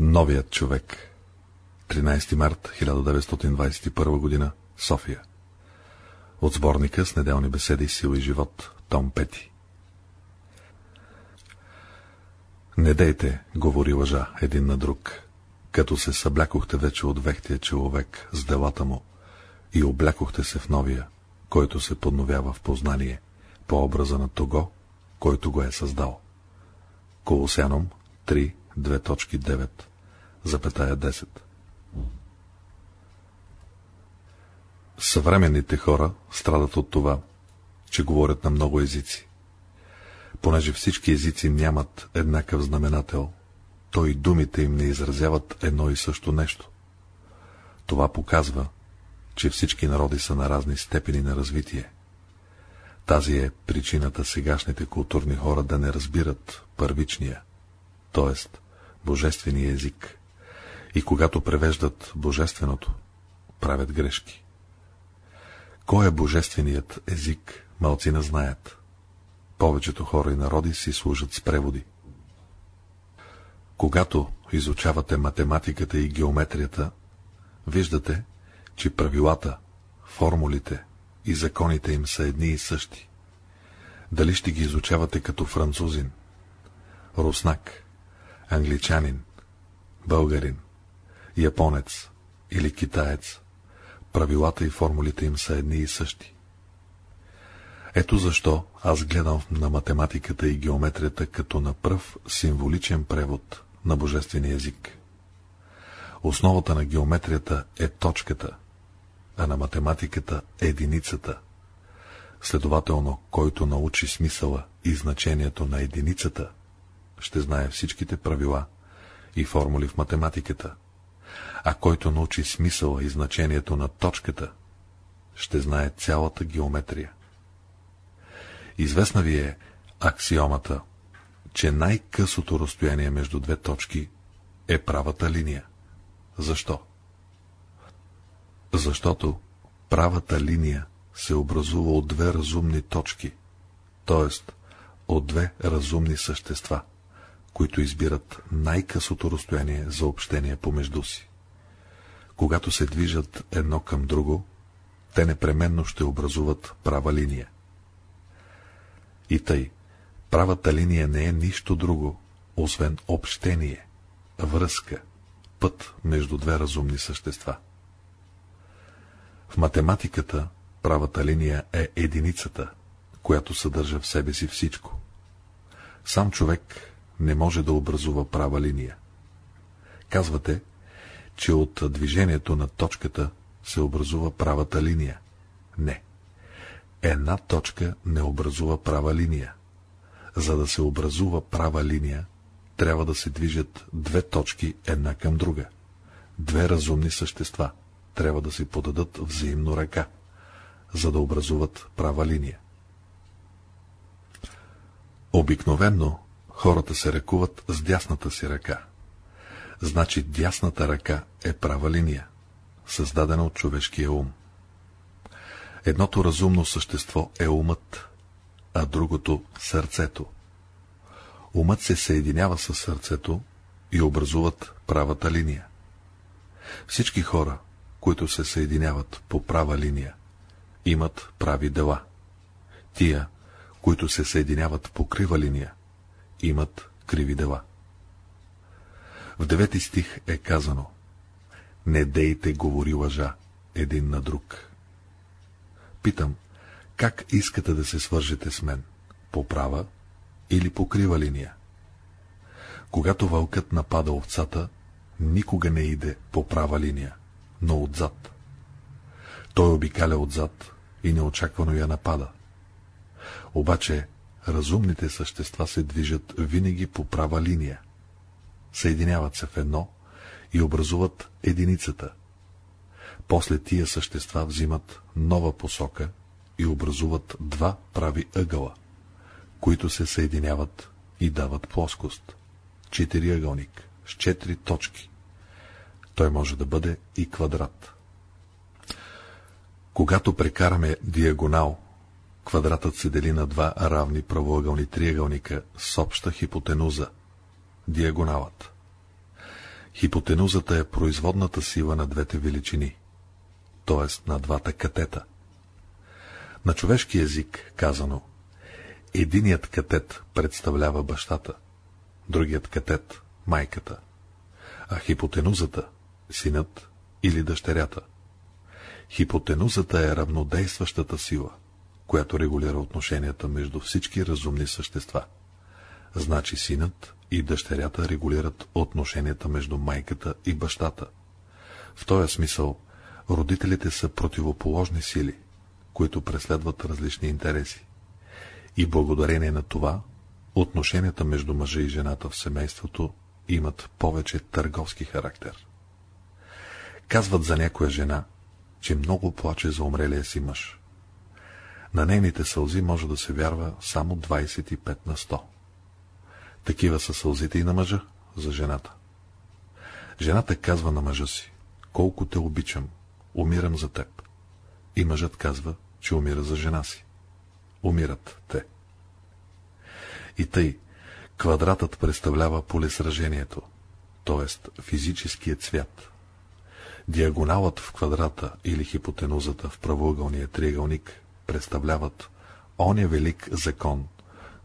Новият човек. 13 март 1921 година София. От сборника с неделни беседи Сила и живот Том 5 Не дейте, говори лъжа един на друг, като се съблякохте вече от вехтия човек с делата му и облякохте се в новия, който се подновява в познание, по образа на того, който го е създал. Колосяном 3, 2.9, запетая 10 Съвременните хора страдат от това, че говорят на много езици. Понеже всички езици нямат еднакъв знаменател, то и думите им не изразяват едно и също нещо. Това показва, че всички народи са на разни степени на развитие. Тази е причината сегашните културни хора да не разбират първичния, т.е. божествения език. И когато превеждат божественото, правят грешки. Кой е божественият език, малцина знаят. Повечето хора и народи си служат с преводи. Когато изучавате математиката и геометрията, виждате, че правилата, формулите и законите им са едни и същи. Дали ще ги изучавате като французин, руснак, англичанин, българин, японец или китаец, правилата и формулите им са едни и същи. Ето защо аз гледам на математиката и геометрията като на пръв символичен превод на божествения език. Основата на геометрията е точката, а на математиката е единицата. Следователно, който научи смисъла и значението на единицата, ще знае всичките правила и формули в математиката, а който научи смисъла и значението на точката, ще знае цялата геометрия. Известна ви е аксиомата, че най-късото разстояние между две точки е правата линия. Защо? Защото правата линия се образува от две разумни точки, т.е. от две разумни същества, които избират най-късото разстояние за общение помежду си. Когато се движат едно към друго, те непременно ще образуват права линия. И тъй, правата линия не е нищо друго, освен общение, връзка, път между две разумни същества. В математиката правата линия е единицата, която съдържа в себе си всичко. Сам човек не може да образува права линия. Казвате, че от движението на точката се образува правата линия. Не. Една точка не образува права линия. За да се образува права линия, трябва да се движат две точки една към друга. Две разумни същества трябва да си подадат взаимно ръка, за да образуват права линия. Обикновенно хората се ръкуват с дясната си ръка. Значи дясната ръка е права линия, създадена от човешкия ум. Едното разумно същество е умът, а другото — сърцето. Умът се съединява с сърцето и образуват правата линия. Всички хора, които се съединяват по права линия, имат прави дела. Тия, които се съединяват по крива линия, имат криви дела. В девети стих е казано Не дейте говори лъжа един на друг. Питам, как искате да се свържете с мен? По права или по крива линия? Когато вълкът напада овцата, никога не иде по права линия, но отзад. Той обикаля отзад и неочаквано я напада. Обаче разумните същества се движат винаги по права линия. Съединяват се в едно и образуват единицата. После тия същества взимат нова посока и образуват два прави ъгъла, които се съединяват и дават плоскост. Четири ъгълник с четири точки. Той може да бъде и квадрат. Когато прекараме диагонал, квадратът се дели на два равни правоъгълни триъгълника с обща хипотенуза – диагоналът. Хипотенузата е производната сила на двете величини, т.е. на двата катета. На човешки език казано, единият катет представлява бащата, другият катет – майката, а хипотенузата – синът или дъщерята. Хипотенузата е равнодействащата сила, която регулира отношенията между всички разумни същества. Значи синът и дъщерята регулират отношенията между майката и бащата. В този смисъл родителите са противоположни сили, които преследват различни интереси. И благодарение на това, отношенията между мъжа и жената в семейството имат повече търговски характер. Казват за някоя жена, че много плаче за умрелия си мъж. На нейните сълзи може да се вярва само 25 на 100. Такива са сълзите и на мъжа за жената. Жената казва на мъжа си, колко те обичам, умирам за теб. И мъжът казва, че умира за жена си. Умират те. И тъй, квадратът представлява полесражението, т.е. физическият цвят. Диагоналът в квадрата или хипотенузата в правоъгълния триъгълник представляват оня велик закон,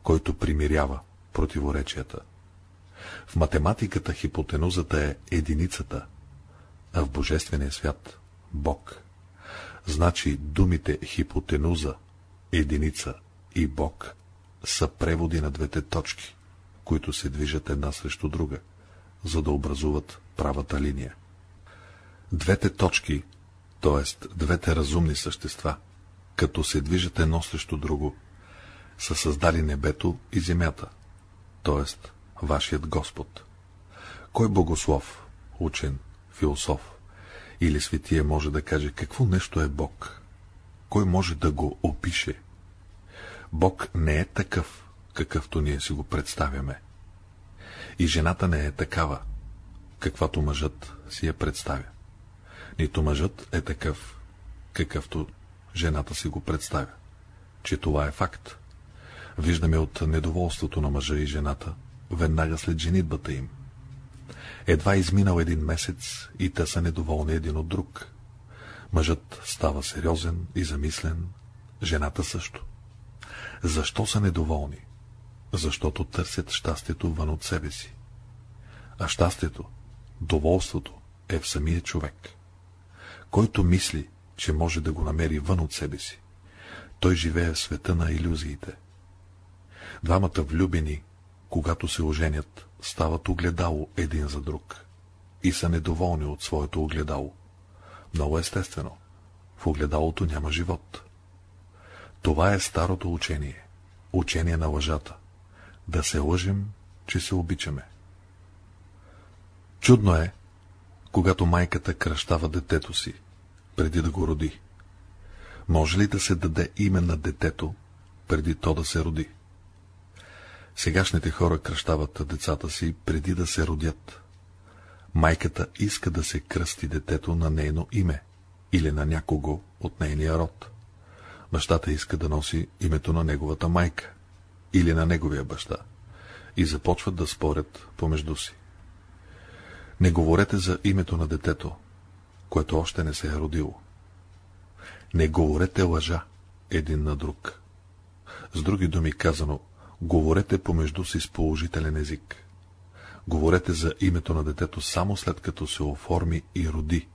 който примирява противоречията. В математиката хипотенузата е единицата, а в Божествения свят – Бог. Значи думите хипотенуза, единица и Бог са преводи на двете точки, които се движат една срещу друга, за да образуват правата линия. Двете точки, т.е. двете разумни същества, като се движат едно срещу друго, са създали небето и земята, т.е. вашият Господ. Кой богослов, учен, философ или светия може да каже какво нещо е Бог? Кой може да го опише? Бог не е такъв, какъвто ние си го представяме. И жената не е такава, каквато мъжът си я представя. Нито мъжът е такъв, какъвто жената си го представя. Че това е факт. Виждаме от недоволството на мъжа и жената, веднага след женитбата им. Едва изминал един месец и те са недоволни един от друг. Мъжът става сериозен и замислен, жената също. Защо са недоволни? Защото търсят щастието вън от себе си. А щастието, доволството е в самия човек. Който мисли, че може да го намери вън от себе си, той живее в света на иллюзиите. Двамата влюбени, когато се оженят, стават огледало един за друг и са недоволни от своето огледало. Много естествено. В огледалото няма живот. Това е старото учение. Учение на лъжата. Да се лъжим, че се обичаме. Чудно е, когато майката кръщава детето си, преди да го роди. Може ли да се даде име на детето, преди то да се роди? Сегашните хора кръщават децата си преди да се родят. Майката иска да се кръсти детето на нейно име или на някого от нейния род. Бащата иска да носи името на неговата майка или на неговия баща и започват да спорят помежду си. Не говорете за името на детето, което още не се е родило. Не говорете лъжа един на друг. С други думи казано, говорете помежду си с положителен език. Говорете за името на детето само след като се оформи и роди.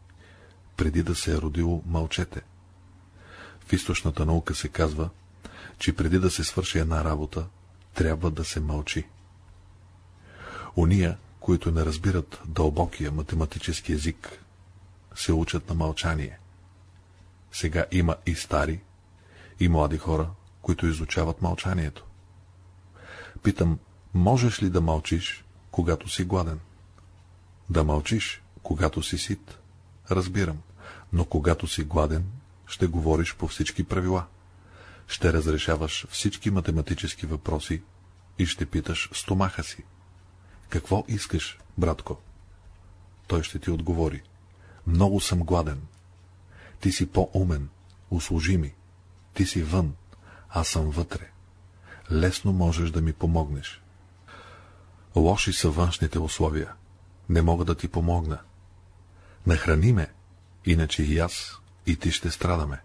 Преди да се е родило, мълчете. В източната наука се казва, че преди да се свърши една работа, трябва да се мълчи. Уния, които не разбират дълбокия математически език, се учат на мълчание. Сега има и стари, и млади хора, които изучават мълчанието. Питам, можеш ли да мълчиш, когато си гладен? Да мълчиш, когато си сит? Разбирам, но когато си гладен, ще говориш по всички правила. Ще разрешаваш всички математически въпроси и ще питаш стомаха си. Какво искаш, братко? Той ще ти отговори. Много съм гладен. Ти си по-умен, услужи ми. Ти си вън, аз съм вътре. Лесно можеш да ми помогнеш. Лоши са външните условия. не мога да ти помогна. Нахрани ме, иначе и аз, и ти ще страдаме.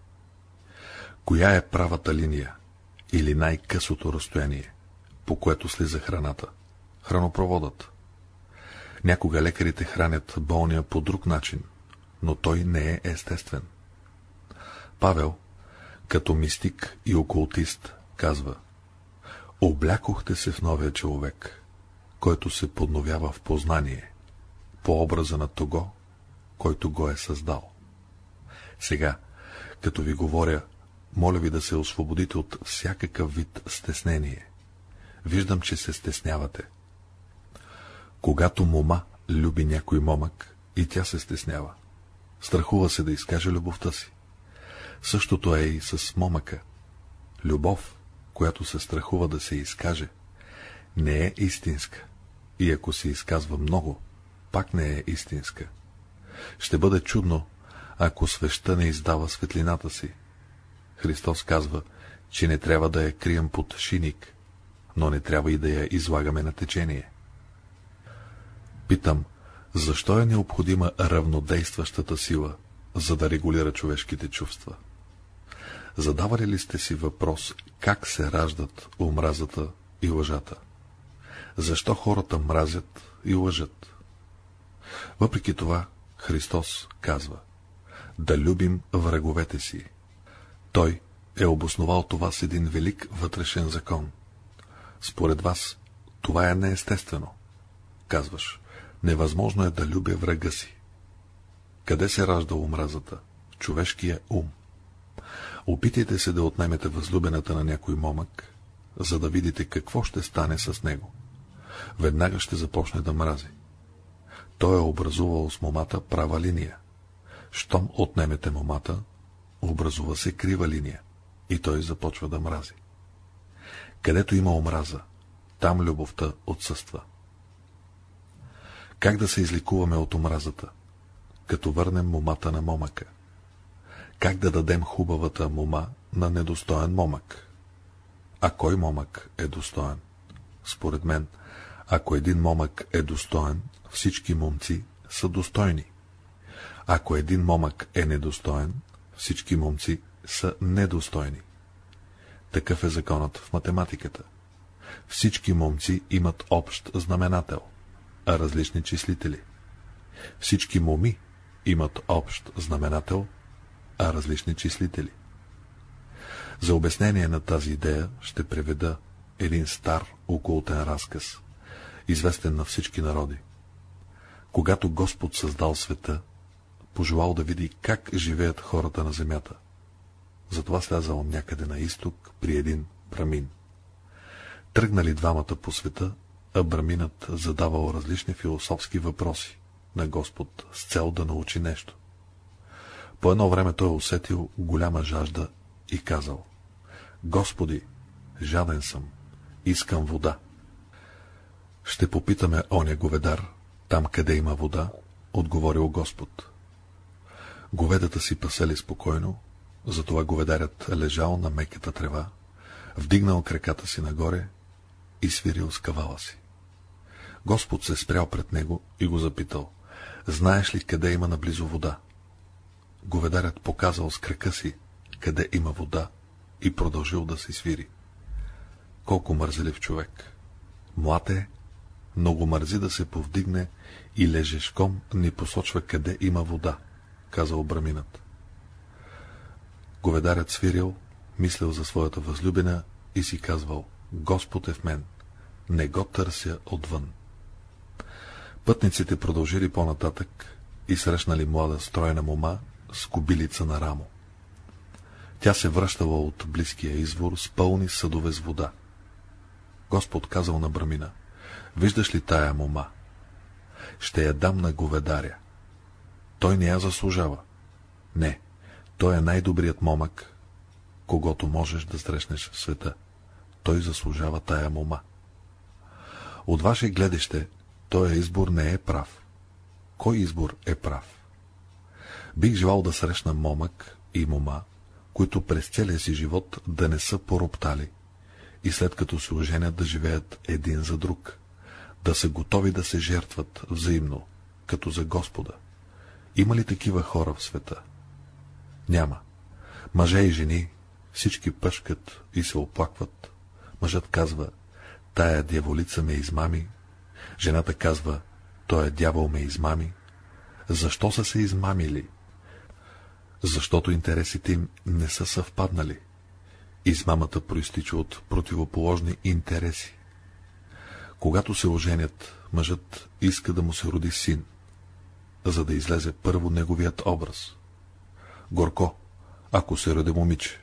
Коя е правата линия или най-късото разстояние, по което слиза храната? Хранопроводът. Някога лекарите хранят болния по друг начин, но той не е естествен. Павел, като мистик и окултист, казва Облякохте се в новия човек, който се подновява в познание, по образа на того, който го е създал. Сега, като ви говоря, моля ви да се освободите от всякакъв вид стеснение. Виждам, че се стеснявате. Когато мома люби някой момък, и тя се стеснява. Страхува се да изкаже любовта си. Същото е и с момъка. Любов, която се страхува да се изкаже, не е истинска. И ако се изказва много, пак не е истинска. Ще бъде чудно, ако свеща не издава светлината си. Христос казва, че не трябва да я крием под шиник, но не трябва и да я излагаме на течение. Питам, защо е необходима равнодействащата сила, за да регулира човешките чувства? Задавали ли сте си въпрос, как се раждат омразата и лъжата? Защо хората мразят и лъжат? Въпреки това, Христос казва, да любим враговете си. Той е обосновал това с един велик вътрешен закон. Според вас, това е неестествено. Казваш, невъзможно е да любя врага си. Къде се ражда омразата? В човешкия ум. Опитайте се да отнемете възлюбената на някой момък, за да видите какво ще стане с него. Веднага ще започне да мрази. Той е образувал с момата права линия. Щом отнемете момата, образува се крива линия и той започва да мрази. Където има омраза, там любовта отсъства. Как да се изликуваме от омразата? Като върнем момата на момъка. Как да дадем хубавата мома на недостоен момък? А кой момък е достоен? Според мен, ако един момък е достоен, всички момци са достойни. Ако един момък е недостоен, всички момци са недостойни. Такъв е законът в математиката. Всички момци имат общ знаменател, а различни числители. Всички моми имат общ знаменател, а различни числители. За обяснение на тази идея ще преведа един стар окултен разказ, известен на всички народи. Когато Господ създал света, пожелал да види как живеят хората на земята. Затова слязал някъде на изток при един брамин. Тръгнали двамата по света, а браминът задавал различни философски въпроси на Господ с цел да научи нещо. По едно време той усетил голяма жажда и казал Господи, жаден съм, искам вода. Ще попитаме оня говедар, там къде има вода, отговорил Господ. Говедата си пасели спокойно, затова говедарят лежал на меката трева, вдигнал краката си нагоре и свирил с кавала си. Господ се спрял пред него и го запитал, знаеш ли къде има наблизо вода? Говедарят показал с крака си, къде има вода и продължил да се свири. Колко мързелив човек! Млад е, но го мързи да се повдигне и лежешком ни посочва къде има вода, казал браминът. Говедарят свирил, мислил за своята възлюбена и си казвал, Господ е в мен, не го търся отвън. Пътниците продължили по-нататък и срещнали млада стройна мома с кобилица на рамо. Тя се връщала от близкия извор с пълни съдове с вода. Господ казал на Брамина, виждаш ли тая мома? Ще я дам на говедаря. Той не я заслужава. Не, той е най-добрият момък, когато можеш да срещнеш света. Той заслужава тая мома. От ваше гледаще, този избор не е прав. Кой избор е прав? Бих желал да срещна момък и мома, които през целия си живот да не са пороптали и след като се оженят да живеят един за друг, да са готови да се жертват взаимно, като за Господа. Има ли такива хора в света? Няма. Мъже и жени, всички пъшкат и се оплакват. Мъжът казва, тая дяволица ме измами. Жената казва, той дявол ме измами. Защо са се измамили? Защото интересите им не са съвпаднали. Измамата проистича от противоположни интереси. Когато се оженят, мъжът иска да му се роди син, за да излезе първо неговият образ. Горко, ако се роди момиче.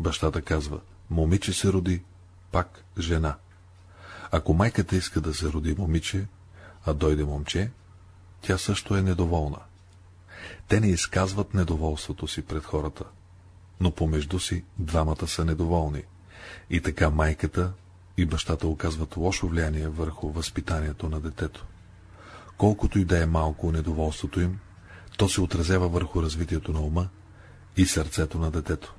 Бащата казва, момиче се роди, пак жена. Ако майката иска да се роди момиче, а дойде момче, тя също е недоволна. Те не изказват недоволството си пред хората, но помежду си двамата са недоволни. И така майката и бащата оказват лошо влияние върху възпитанието на детето. Колкото и да е малко недоволството им, то се отразява върху развитието на ума и сърцето на детето.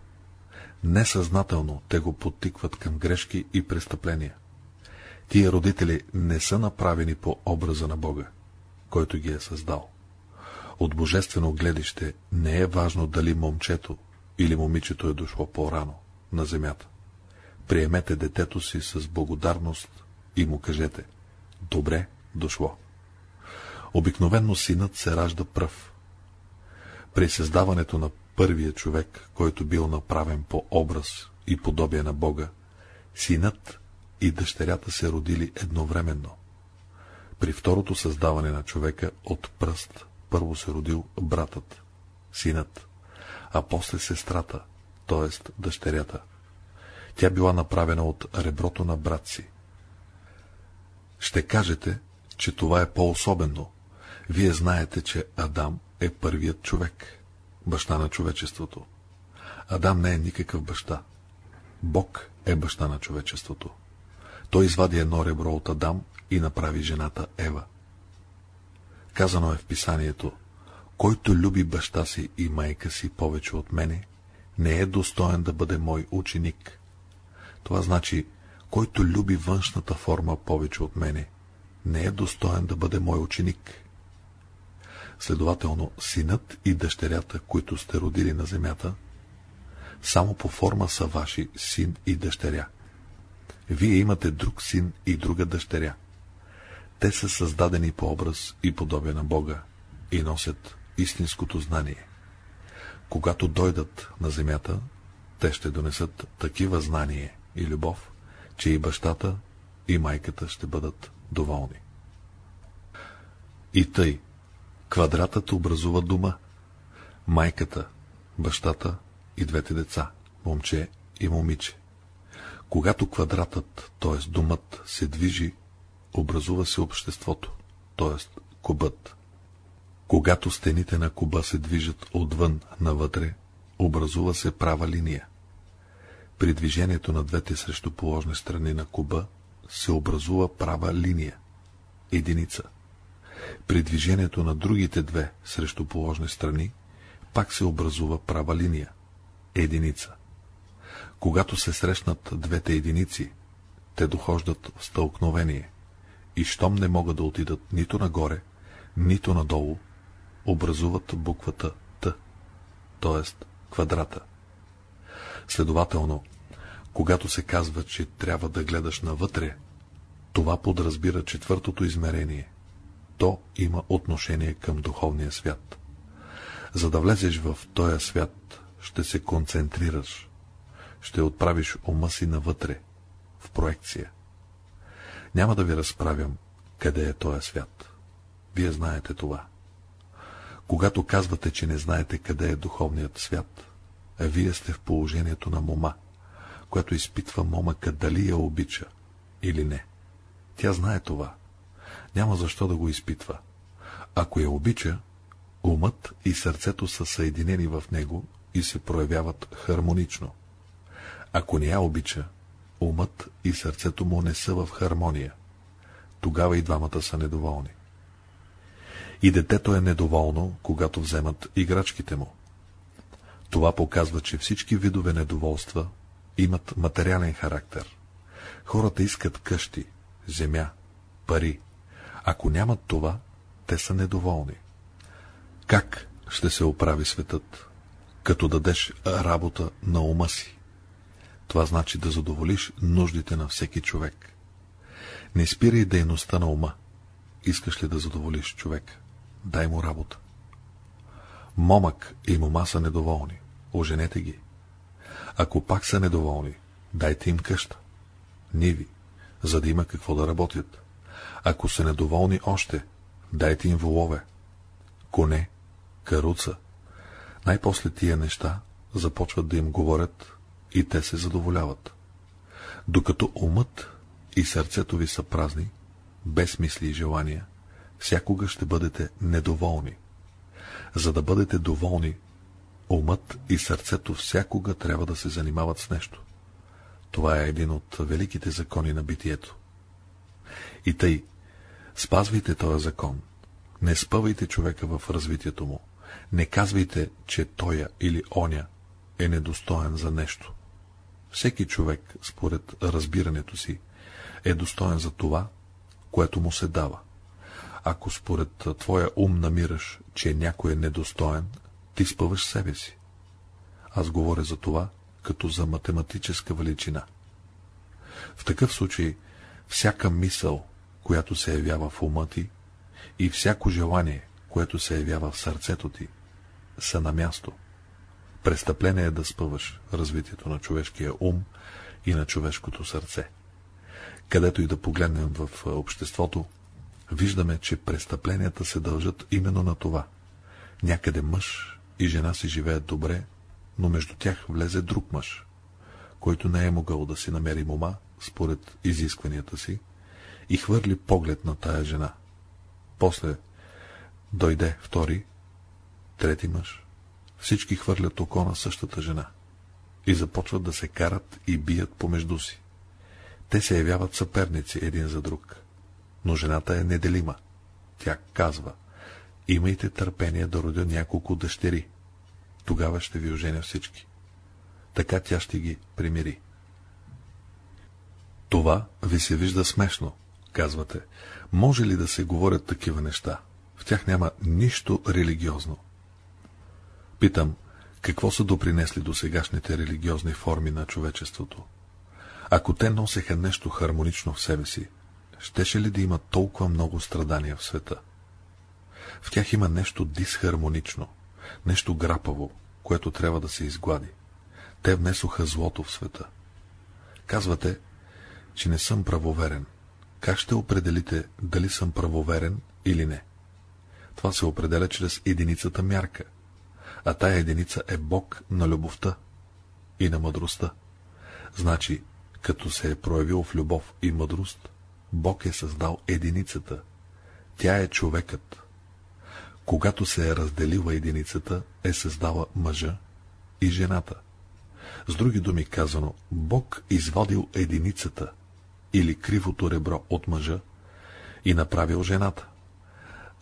Несъзнателно те го подтикват към грешки и престъпления. Тия родители не са направени по образа на Бога, който ги е създал. От божествено гледище не е важно дали момчето или момичето е дошло по-рано на земята. Приемете детето си с благодарност и му кажете «Добре дошло». Обикновенно синът се ражда пръв. При създаването на първия човек, който бил направен по образ и подобие на Бога, синът и дъщерята се родили едновременно. При второто създаване на човека от пръст първо се родил братът, синът, а после сестрата, т.е. дъщерята. Тя била направена от реброто на брат си. Ще кажете, че това е по-особено. Вие знаете, че Адам е първият човек, баща на човечеството. Адам не е никакъв баща. Бог е баща на човечеството. Той извади едно ребро от Адам и направи жената Ева. Казано е в писанието, който люби баща си и майка си повече от мене, не е достоен да бъде мой ученик. Това значи, който люби външната форма повече от мене, не е достоен да бъде мой ученик. Следователно, синът и дъщерята, които сте родили на земята, само по форма са ваши син и дъщеря. Вие имате друг син и друга дъщеря. Те са създадени по образ и подобие на Бога и носят истинското знание. Когато дойдат на земята, те ще донесат такива знание и любов, че и бащата, и майката ще бъдат доволни. И тъй, квадратът образува дума, майката, бащата и двете деца, момче и момиче. Когато квадратът, т.е. думът, се движи, образува се обществото, т.е. кубът. Когато стените на куба се движат отвън навътре, образува се права линия. При движението на двете срещу положни страни на куба се образува права линия, единица. При движението на другите две срещу положни страни пак се образува права линия, единица. Когато се срещнат двете единици, те дохождат в стълкновение и щом не могат да отидат нито нагоре, нито надолу, образуват буквата Т, т.е. квадрата. Следователно, когато се казва, че трябва да гледаш навътре, това подразбира четвъртото измерение. То има отношение към духовния свят. За да влезеш в този свят, ще се концентрираш, ще отправиш ума си навътре, в проекция. Няма да ви разправям, къде е този свят. Вие знаете това. Когато казвате, че не знаете къде е духовният свят, а вие сте в положението на мома, която изпитва момъка дали я обича или не. Тя знае това. Няма защо да го изпитва. Ако я обича, умът и сърцето са съединени в него и се проявяват хармонично. Ако не я обича, умът и сърцето му не са в хармония. Тогава и двамата са недоволни. И детето е недоволно, когато вземат играчките му. Това показва, че всички видове недоволства имат материален характер. Хората искат къщи, земя, пари. Ако нямат това, те са недоволни. Как ще се оправи светът? Като дадеш работа на ума си. Това значи да задоволиш нуждите на всеки човек. Не спирай дейността на ума. Искаш ли да задоволиш човек? Дай му работа. Момък и мома са недоволни. Оженете ги. Ако пак са недоволни, дайте им къща. Ниви, за да има какво да работят. Ако са недоволни още, дайте им волове. Коне, каруца. Най-после тия неща започват да им говорят и те се задоволяват. Докато умът и сърцето ви са празни, без мисли и желания, всякога ще бъдете недоволни. За да бъдете доволни, умът и сърцето всякога трябва да се занимават с нещо. Това е един от великите закони на битието. И тъй, спазвайте този закон. Не спъвайте човека в развитието му. Не казвайте, че тоя или оня е недостоен за нещо. Всеки човек, според разбирането си, е достоен за това, което му се дава. Ако според твоя ум намираш, че някой е недостоен, ти спъваш себе си. Аз говоря за това, като за математическа величина. В такъв случай, всяка мисъл, която се явява в ума ти, и всяко желание, което се явява в сърцето ти, са на място. Престъпление е да спъваш развитието на човешкия ум и на човешкото сърце. Където и да погледнем в обществото, виждаме, че престъпленията се дължат именно на това. Някъде мъж и жена си живеят добре, но между тях влезе друг мъж, който не е могъл да си намери мома, според изискванията си, и хвърли поглед на тая жена. После дойде втори, трети мъж. Всички хвърлят око на същата жена и започват да се карат и бият помежду си. Те се явяват съперници един за друг. Но жената е неделима. Тя казва, имайте търпение да родя няколко дъщери. Тогава ще ви оженя всички. Така тя ще ги примири. Това ви се вижда смешно, казвате. Може ли да се говорят такива неща? В тях няма нищо религиозно. Питам, какво са допринесли до сегашните религиозни форми на човечеството? Ако те носеха нещо хармонично в себе си, щеше ли да има толкова много страдания в света? В тях има нещо дисхармонично, нещо грапаво, което трябва да се изглади. Те внесоха злото в света. Казвате, че не съм правоверен. Как ще определите дали съм правоверен или не? Това се определя чрез единицата мярка, а тая единица е Бог на любовта и на мъдростта. Значи, като се е проявил в любов и мъдрост, Бог е създал единицата. Тя е човекът. Когато се е разделила единицата, е създала мъжа и жената. С други думи казано, Бог извадил единицата или кривото ребро от мъжа и направил жената.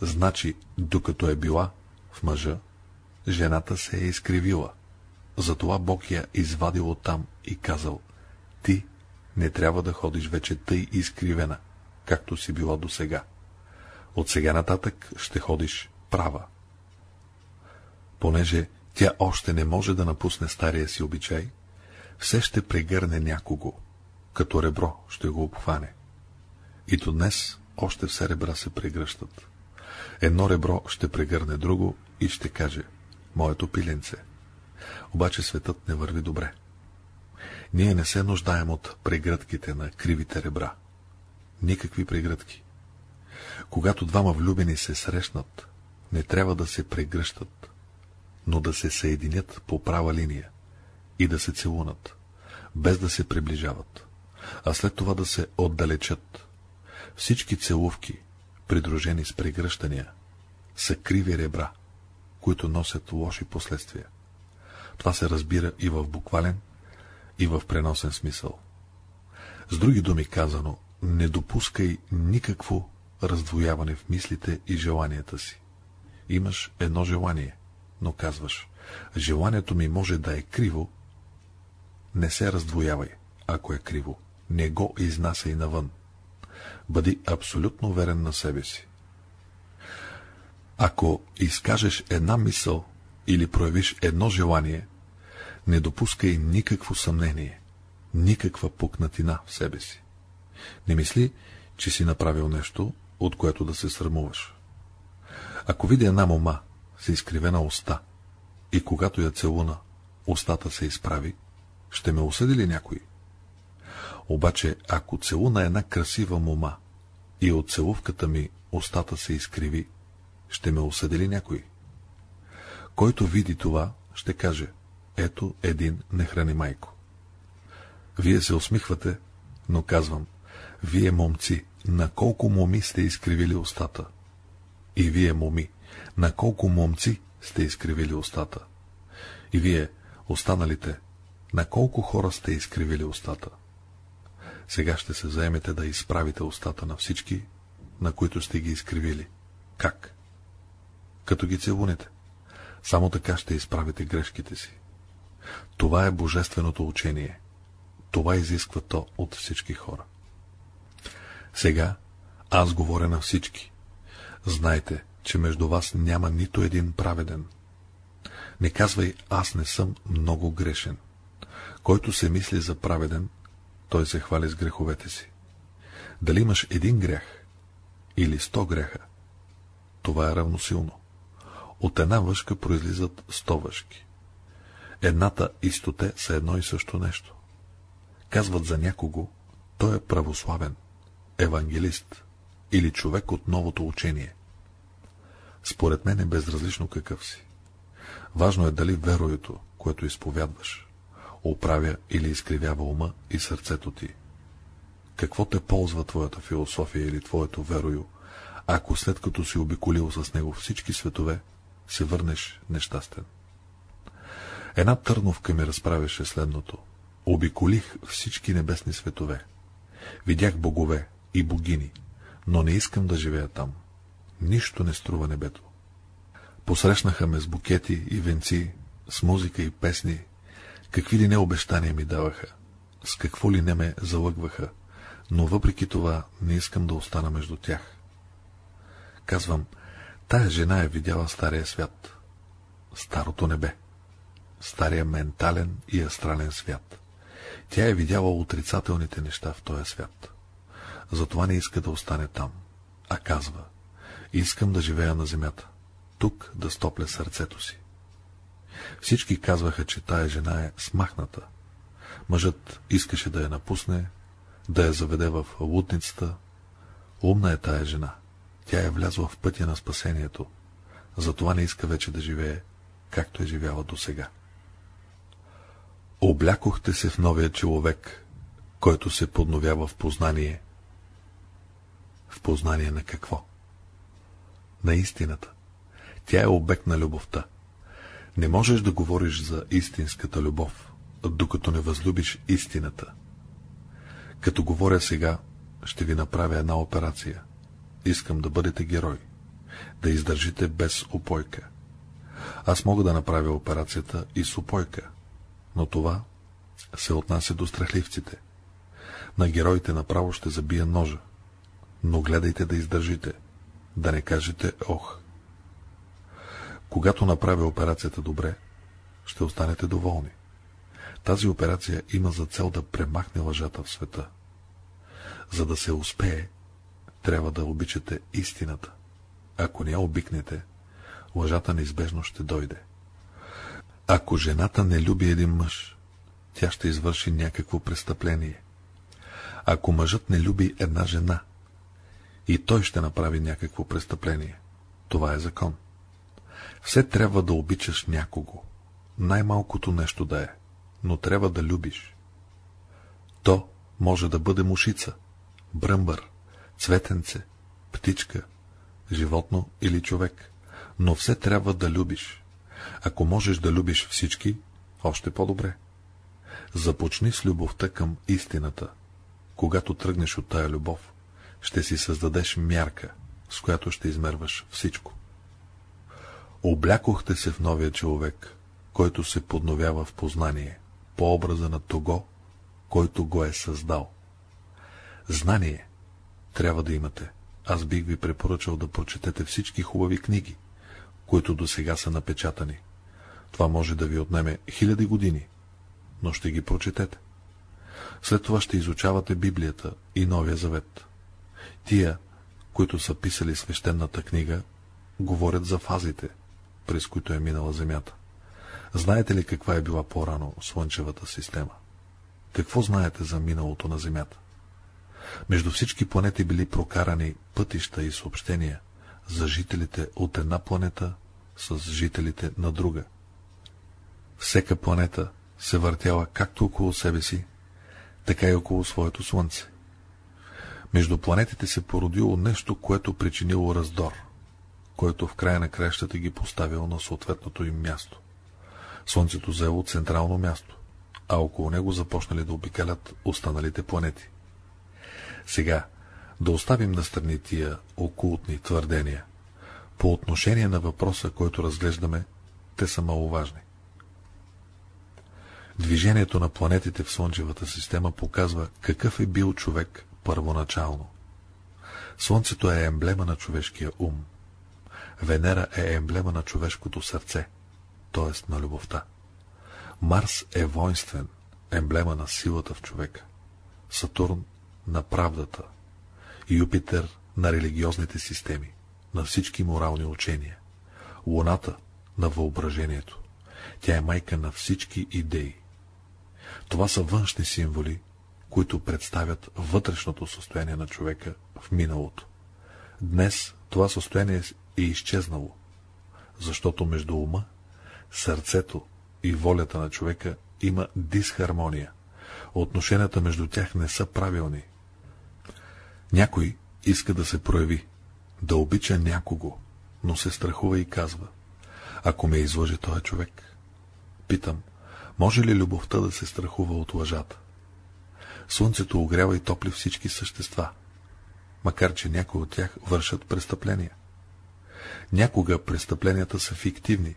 Значи, докато е била в мъжа, жената се е изкривила. Затова Бог я извадил оттам и казал, ти не трябва да ходиш вече тъй изкривена, както си била до сега. От сега нататък ще ходиш права. Понеже тя още не може да напусне стария си обичай, все ще прегърне някого, като ребро ще го обхване. И до днес още все ребра се прегръщат. Едно ребро ще прегърне друго и ще каже — моето пиленце. Обаче светът не върви добре. Ние не се нуждаем от прегръдките на кривите ребра. Никакви прегръдки. Когато двама влюбени се срещнат, не трябва да се прегръщат, но да се съединят по права линия и да се целунат, без да се приближават, а след това да се отдалечат. Всички целувки, придружени с прегръщания, са криви ребра, които носят лоши последствия. Това се разбира и в буквален, и в преносен смисъл. С други думи казано, не допускай никакво раздвояване в мислите и желанията си. Имаш едно желание, но казваш, желанието ми може да е криво, не се раздвоявай, ако е криво, не го изнасяй навън. Бъди абсолютно уверен на себе си. Ако изкажеш една мисъл или проявиш едно желание, не допускай никакво съмнение, никаква пукнатина в себе си. Не мисли, че си направил нещо, от което да се срамуваш. Ако видя една мома с изкривена уста и когато я целуна, устата се изправи, ще ме осъди ли някой? Обаче, ако целуна една красива мома и от целувката ми устата се изкриви, ще ме осъди ли някой? Който види това, ще каже, ето един нехрани майко. Вие се усмихвате, но казвам, вие момци, на колко моми сте изкривили устата? И вие, моми, на колко момци сте изкривили устата? И вие, останалите, на колко хора сте изкривили устата? Сега ще се заемете да изправите устата на всички, на които сте ги изкривили. Как? Като ги целуните. Само така ще изправите грешките си. Това е божественото учение. Това изисква то от всички хора. Сега аз говоря на всички. Знайте, че между вас няма нито един праведен. Не казвай, аз не съм много грешен. Който се мисли за праведен, той се хвали с греховете си. Дали имаш един грях или сто греха, това е равносилно. От една въшка произлизат сто въшки. Едната и стоте са едно и също нещо. Казват за някого, той е православен, евангелист или човек от новото учение. Според мен е безразлично какъв си. Важно е дали вероето, което изповядваш, оправя или изкривява ума и сърцето ти. Какво те ползва твоята философия или твоето верою, ако след като си обиколил с него всички светове, се върнеш нещастен? Една търновка ми разправяше следното. Обиколих всички небесни светове. Видях богове и богини, но не искам да живея там. Нищо не струва небето. Посрещнаха ме с букети и венци, с музика и песни, какви ли не обещания ми даваха, с какво ли не ме залъгваха, но въпреки това не искам да остана между тях. Казвам, тая жена е видяла стария свят, старото небе, стария ментален и астрален свят. Тя е видяла отрицателните неща в този свят. Затова не иска да остане там, а казва, искам да живея на земята, тук да стопля сърцето си. Всички казваха, че тая жена е смахната. Мъжът искаше да я напусне, да я заведе в лудницата. Умна е тая жена. Тя е влязла в пътя на спасението. Затова не иска вече да живее, както е живяла досега. Облякохте се в новия човек, който се подновява в познание. В познание на какво? На истината. Тя е обект на любовта. Не можеш да говориш за истинската любов, докато не възлюбиш истината. Като говоря сега, ще ви направя една операция. Искам да бъдете герой, да издържите без опойка. Аз мога да направя операцията и с опойка, но това се отнася до страхливците. На героите направо ще забия ножа, но гледайте да издържите, да не кажете ох. Когато направя операцията добре, ще останете доволни. Тази операция има за цел да премахне лъжата в света. За да се успее, трябва да обичате истината. Ако не я обикнете, лъжата неизбежно ще дойде. Ако жената не люби един мъж, тя ще извърши някакво престъпление. Ако мъжът не люби една жена, и той ще направи някакво престъпление. Това е закон. Все трябва да обичаш някого. Най-малкото нещо да е, но трябва да любиш. То може да бъде мушица, бръмбър, цветенце, птичка, животно или човек, но все трябва да любиш. Ако можеш да любиш всички, още по-добре. Започни с любовта към истината. Когато тръгнеш от тая любов, ще си създадеш мярка, с която ще измерваш всичко. Облякохте се в новия човек, който се подновява в познание, по образа на того, който го е създал. Знание трябва да имате. Аз бих ви препоръчал да прочетете всички хубави книги, които до сега са напечатани. Това може да ви отнеме хиляди години, но ще ги прочетете. След това ще изучавате Библията и Новия Завет. Тия, които са писали свещената книга, говорят за фазите, през които е минала Земята. Знаете ли каква е била по-рано Слънчевата система? Какво знаете за миналото на Земята? Между всички планети били прокарани пътища и съобщения за жителите от една планета с жителите на друга. Всека планета се въртяла както около себе си, така и около своето Слънце. Между планетите се породило нещо, което причинило раздор, който в края на кращата ги поставил на съответното им място. Слънцето взело централно място, а около него започнали да обикалят останалите планети. Сега да оставим на страни тия окултни твърдения. По отношение на въпроса, който разглеждаме, те са маловажни. Движението на планетите в Слънчевата система показва какъв е бил човек първоначално. Слънцето е емблема на човешкия ум. Венера е емблема на човешкото сърце, т.е. на любовта. Марс е воинствен, емблема на силата в човека. Сатурн на правдата. Юпитер на религиозните системи, на всички морални учения. Луната на въображението. Тя е майка на всички идеи. Това са външни символи, които представят вътрешното състояние на човека в миналото. Днес това състояние е изчезнало, защото между ума, сърцето и волята на човека има дисхармония. Отношенията между тях не са правилни. Някой иска да се прояви, да обича някого, но се страхува и казва, ако ме излъже този човек. Питам, може ли любовта да се страхува от лъжата? Слънцето огрява и топли всички същества, макар че някои от тях вършат престъпления. Някога престъпленията са фиктивни,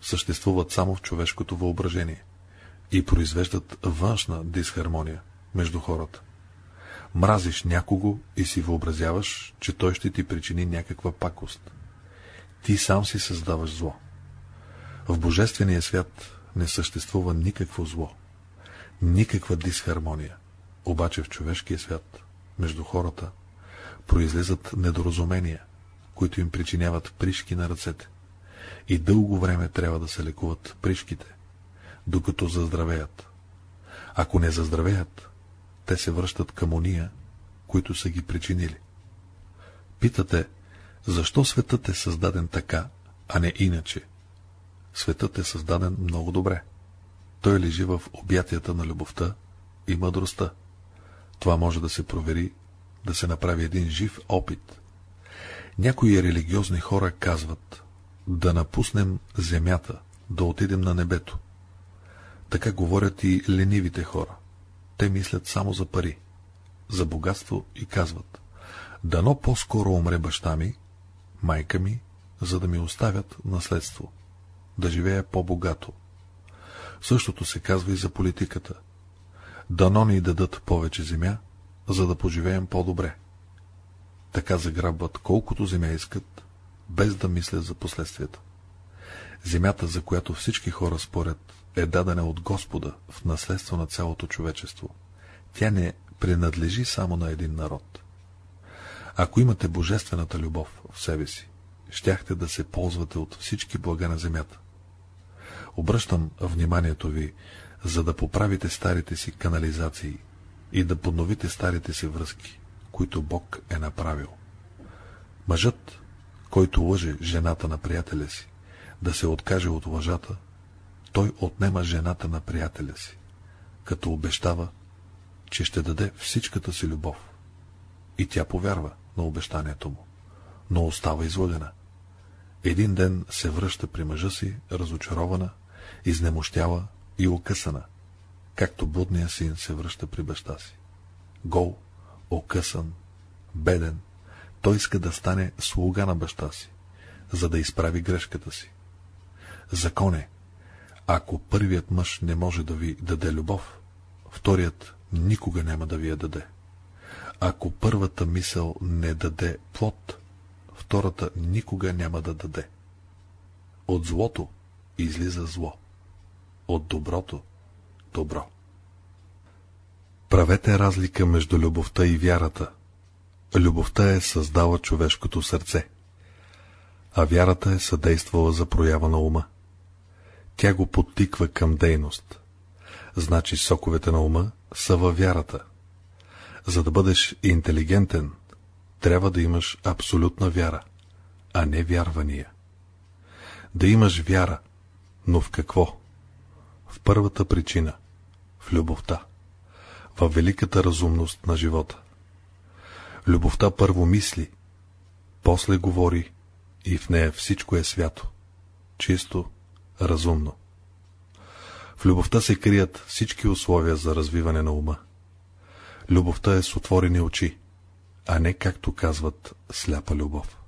съществуват само в човешкото въображение и произвеждат външна дисхармония между хората. Мразиш някого и си въобразяваш, че той ще ти причини някаква пакост. Ти сам си създаваш зло. В Божествения свят не съществува никакво зло, никаква дисхармония. Обаче в човешкия свят, между хората, произлизат недоразумения, които им причиняват пришки на ръцете. И дълго време трябва да се лекуват пришките, докато заздравеят. Ако не заздравеят, те се връщат към уния, които са ги причинили. Питате, защо светът е създаден така, а не иначе? Светът е създаден много добре. Той лежи в обятията на любовта и мъдростта. Това може да се провери, да се направи един жив опит. Някои религиозни хора казват, да напуснем земята, да отидем на небето. Така говорят и ленивите хора. Те мислят само за пари, за богатство и казват, дано по-скоро умре баща ми, майка ми, за да ми оставят наследство, да живея по-богато. Същото се казва и за политиката. Дано ни дадат повече земя, за да поживеем по-добре. Така заграбват колкото земя искат, без да мислят за последствията. Земята, за която всички хора спорят, е дадена от Господа в наследство на цялото човечество. Тя не принадлежи само на един народ. Ако имате божествената любов в себе си, щяхте да се ползвате от всички блага на земята. Обръщам вниманието ви, за да поправите старите си канализации и да подновите старите си връзки, които Бог е направил. Мъжът, който лъже жената на приятеля си, да се откаже от лъжата, той отнема жената на приятеля си, като обещава, че ще даде всичката си любов. И тя повярва на обещанието му, но остава излъгана. Един ден се връща при мъжа си, разочарована, изнемощяла и окъсана, както будния син се връща при баща си. Гол, окъсан, беден, той иска да стане слуга на баща си, за да изправи грешката си. Закон е, ако първият мъж не може да ви даде любов, вторият никога няма да ви я даде. Ако първата мисъл не даде плод, втората никога няма да даде. От злото излиза зло, от доброто – добро. Правете разлика между любовта и вярата. Любовта е създала човешкото сърце, а вярата е съдействала за проява на ума. Тя го подтиква към дейност. Значи соковете на ума са във вярата. За да бъдеш интелигентен, трябва да имаш абсолютна вяра, а не вярвания. Да имаш вяра, но в какво? В първата причина – в любовта, в великата разумност на живота. Любовта първо мисли, после говори и в нея всичко е свято, чисто, разумно. В любовта се крият всички условия за развиване на ума. Любовта е с отворени очи, а не както казват сляпа любов.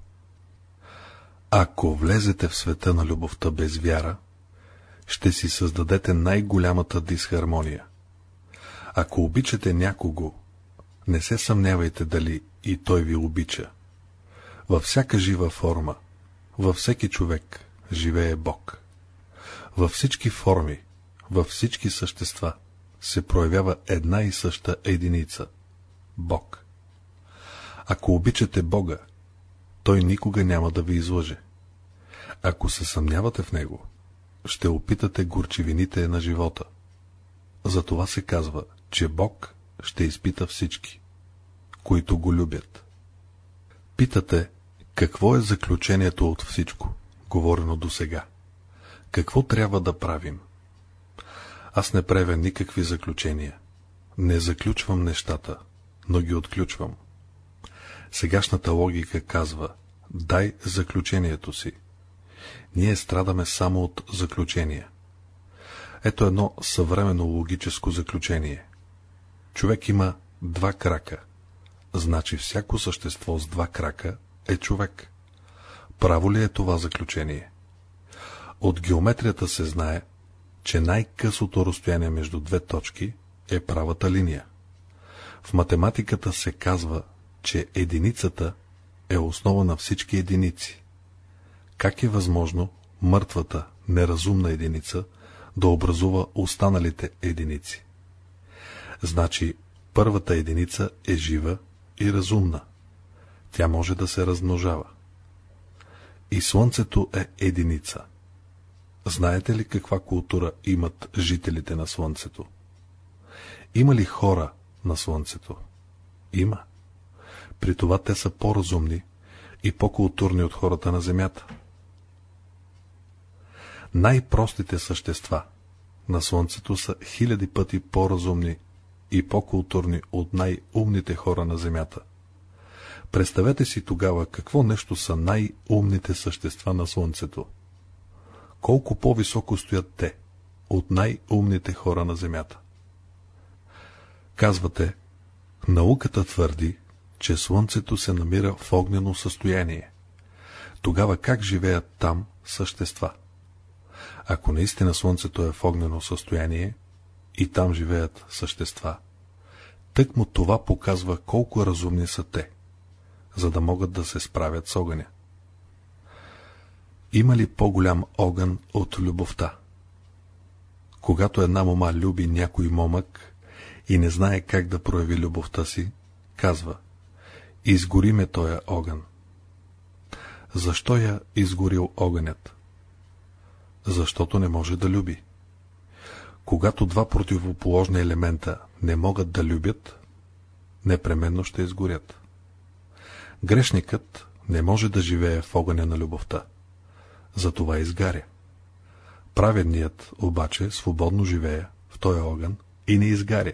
Ако влезете в света на любовта без вяра, ще си създадете най-голямата дисхармония. Ако обичате някого, не се съмнявайте дали и той ви обича. Във всяка жива форма, във всеки човек живее Бог. Във всички форми, във всички същества се проявява една и съща единица – Бог. Ако обичате Бога, Той никога няма да ви излъже. Ако се съмнявате в Него, ще опитате горчивините на живота. Затова се казва, че Бог ще изпита всички, които го любят. Питате, какво е заключението от всичко, говорено до сега? Какво трябва да правим? Аз не правя никакви заключения. Не заключвам нещата, но ги отключвам. Сегашната логика казва, дай заключението си. Ние страдаме само от заключения. Ето едно съвременно логическо заключение. Човек има два крака. Значи всяко същество с два крака е човек. Право ли е това заключение? От геометрията се знае, че най-късото разстояние между две точки е правата линия. В математиката се казва, че единицата е основа на всички единици. Как е възможно мъртвата, неразумна единица да образува останалите единици? Значи, първата единица е жива и разумна. Тя може да се размножава. И Слънцето е единица. Знаете ли каква култура имат жителите на Слънцето? Има ли хора на Слънцето? Има. При това те са по-разумни и по-културни от хората на Земята. Най-простите същества на Слънцето са хиляди пъти по-разумни и по-културни от най-умните хора на Земята. Представете си тогава какво нещо са най-умните същества на Слънцето – колко по-високо стоят те от най-умните хора на Земята. Казвате, науката твърди, че Слънцето се намира в огнено състояние. Тогава как живеят там същества? Ако наистина Слънцето е в огнено състояние и там живеят същества, тък му това показва колко разумни са те, за да могат да се справят с огъня. Има ли по-голям огън от любовта? Когато една мома люби някой момък и не знае как да прояви любовта си, казва Изгори ме тоя огън. Защо я изгорил огънят? Защото не може да люби. Когато два противоположни елемента не могат да любят, непременно ще изгорят. Грешникът не може да живее в огъня на любовта затова изгаря. Праведният обаче свободно живее в този огън и не изгаря.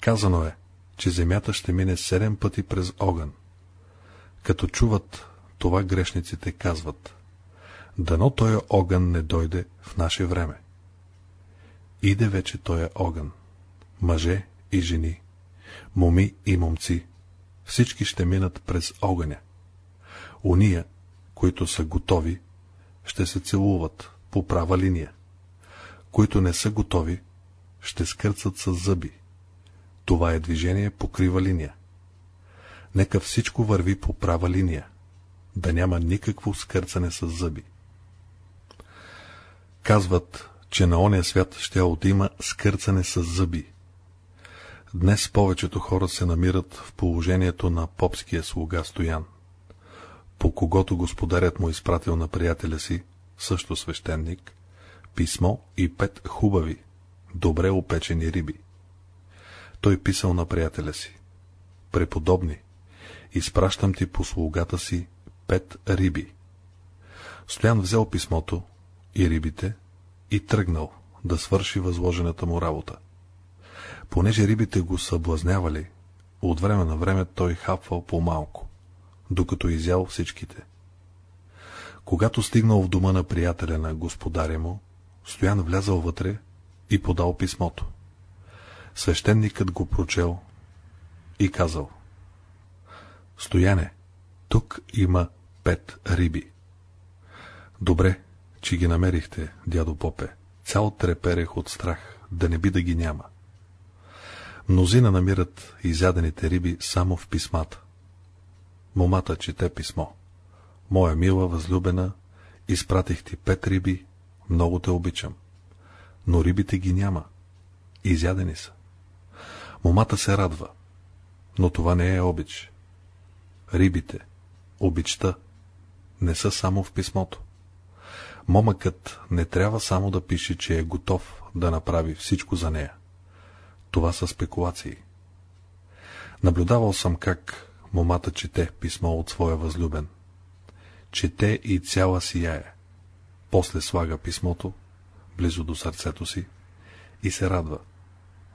Казано е, че земята ще мине седем пъти през огън. Като чуват това грешниците казват, дано този огън не дойде в наше време. Иде вече този огън. Мъже и жени, моми и момци, всички ще минат през огъня. Уния, които са готови, ще се целуват по права линия. Които не са готови, ще скърцат с зъби. Това е движение по крива линия. Нека всичко върви по права линия, да няма никакво скърцане с зъби. Казват, че на ония свят ще да има скърцане с зъби. Днес повечето хора се намират в положението на попския слуга Стоян, по когото господарят му изпратил на приятеля си, също свещеник, писмо и пет хубави, добре опечени риби. Той писал на приятеля си. Преподобни, изпращам ти по слугата си пет риби. Стоян взел писмото и рибите и тръгнал да свърши възложената му работа. Понеже рибите го съблазнявали, от време на време той хапвал по-малко, докато изял всичките. Когато стигнал в дома на приятеля на господаря му, Стоян влязал вътре и подал писмото. Свещеникът го прочел и казал. Стояне, тук има пет риби. Добре, че ги намерихте, дядо Попе. Цял треперех от страх, да не би да ги няма. Мнозина намират изядените риби само в писмата. Момата чете писмо. Моя мила, възлюбена, изпратих ти пет риби, много те обичам. Но рибите ги няма. Изядени са. Момата се радва. Но това не е обич. Рибите, обичта, не са само в писмото. Момъкът не трябва само да пише, че е готов да направи всичко за нея. Това са спекулации. Наблюдавал съм как момата чете писмо от своя възлюбен. Чете и цяла сияе. После слага писмото близо до сърцето си и се радва.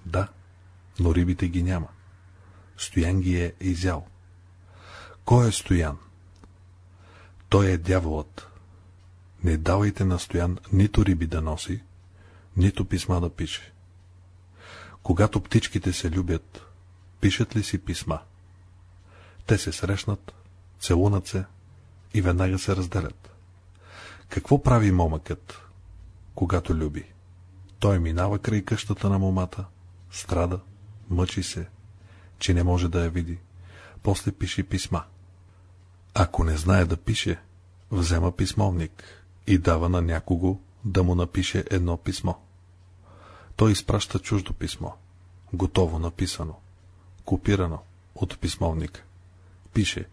Да, но рибите ги няма. Стоян ги е изял. Кой е Стоян? Той е дяволът. Не давайте на Стоян нито риби да носи, нито писма да пише. Когато птичките се любят, пишат ли си писма? Те се срещнат, целунат се и веднага се разделят. Какво прави момъкът, когато люби? Той минава край къщата на момата, страда, мъчи се, че не може да я види, после пише писма. Ако не знае да пише, взема писмовник и дава на някого да му напише едно писмо. Той изпраща чуждо писмо, готово написано, копирано от писмовника. Пише,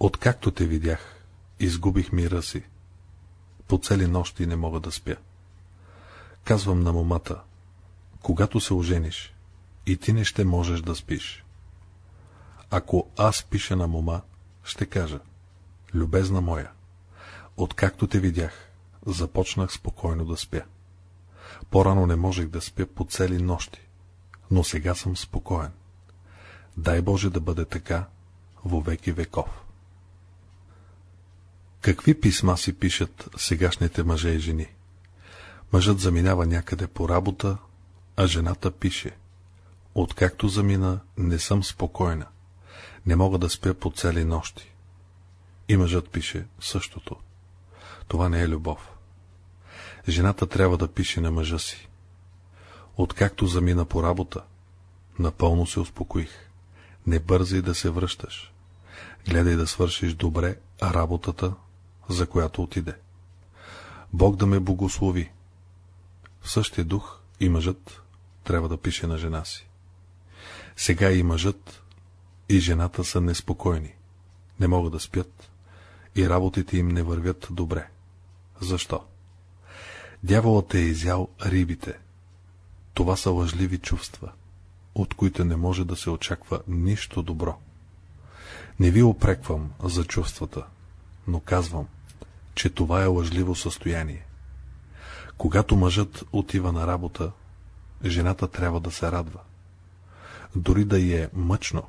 откакто те видях, изгубих мира си. По цели нощи не мога да спя. Казвам на момата, когато се ожениш, и ти не ще можеш да спиш. Ако аз пиша на мома, ще кажа, любезна моя, откакто те видях, започнах спокойно да спя. По-рано не можех да спя по цели нощи, но сега съм спокоен. Дай Боже да бъде така во веки веков. Какви писма си пишат сегашните мъже и жени? Мъжът заминава някъде по работа, а жената пише. Откакто замина, не съм спокойна. Не мога да спя по цели нощи. И мъжът пише същото. Това не е любов. Жената трябва да пише на мъжа си. Откакто замина по работа, напълно се успокоих. Не бързай да се връщаш. Гледай да свършиш добре работата, за която отиде. Бог да ме благослови. В същия дух и мъжът трябва да пише на жена си. Сега и мъжът, и жената са неспокойни. Не могат да спят и работите им не вървят добре. Защо? Дяволът е изял рибите. Това са лъжливи чувства, от които не може да се очаква нищо добро. Не ви опреквам за чувствата, но казвам, че това е лъжливо състояние. Когато мъжът отива на работа, жената трябва да се радва. Дори да й е мъчно,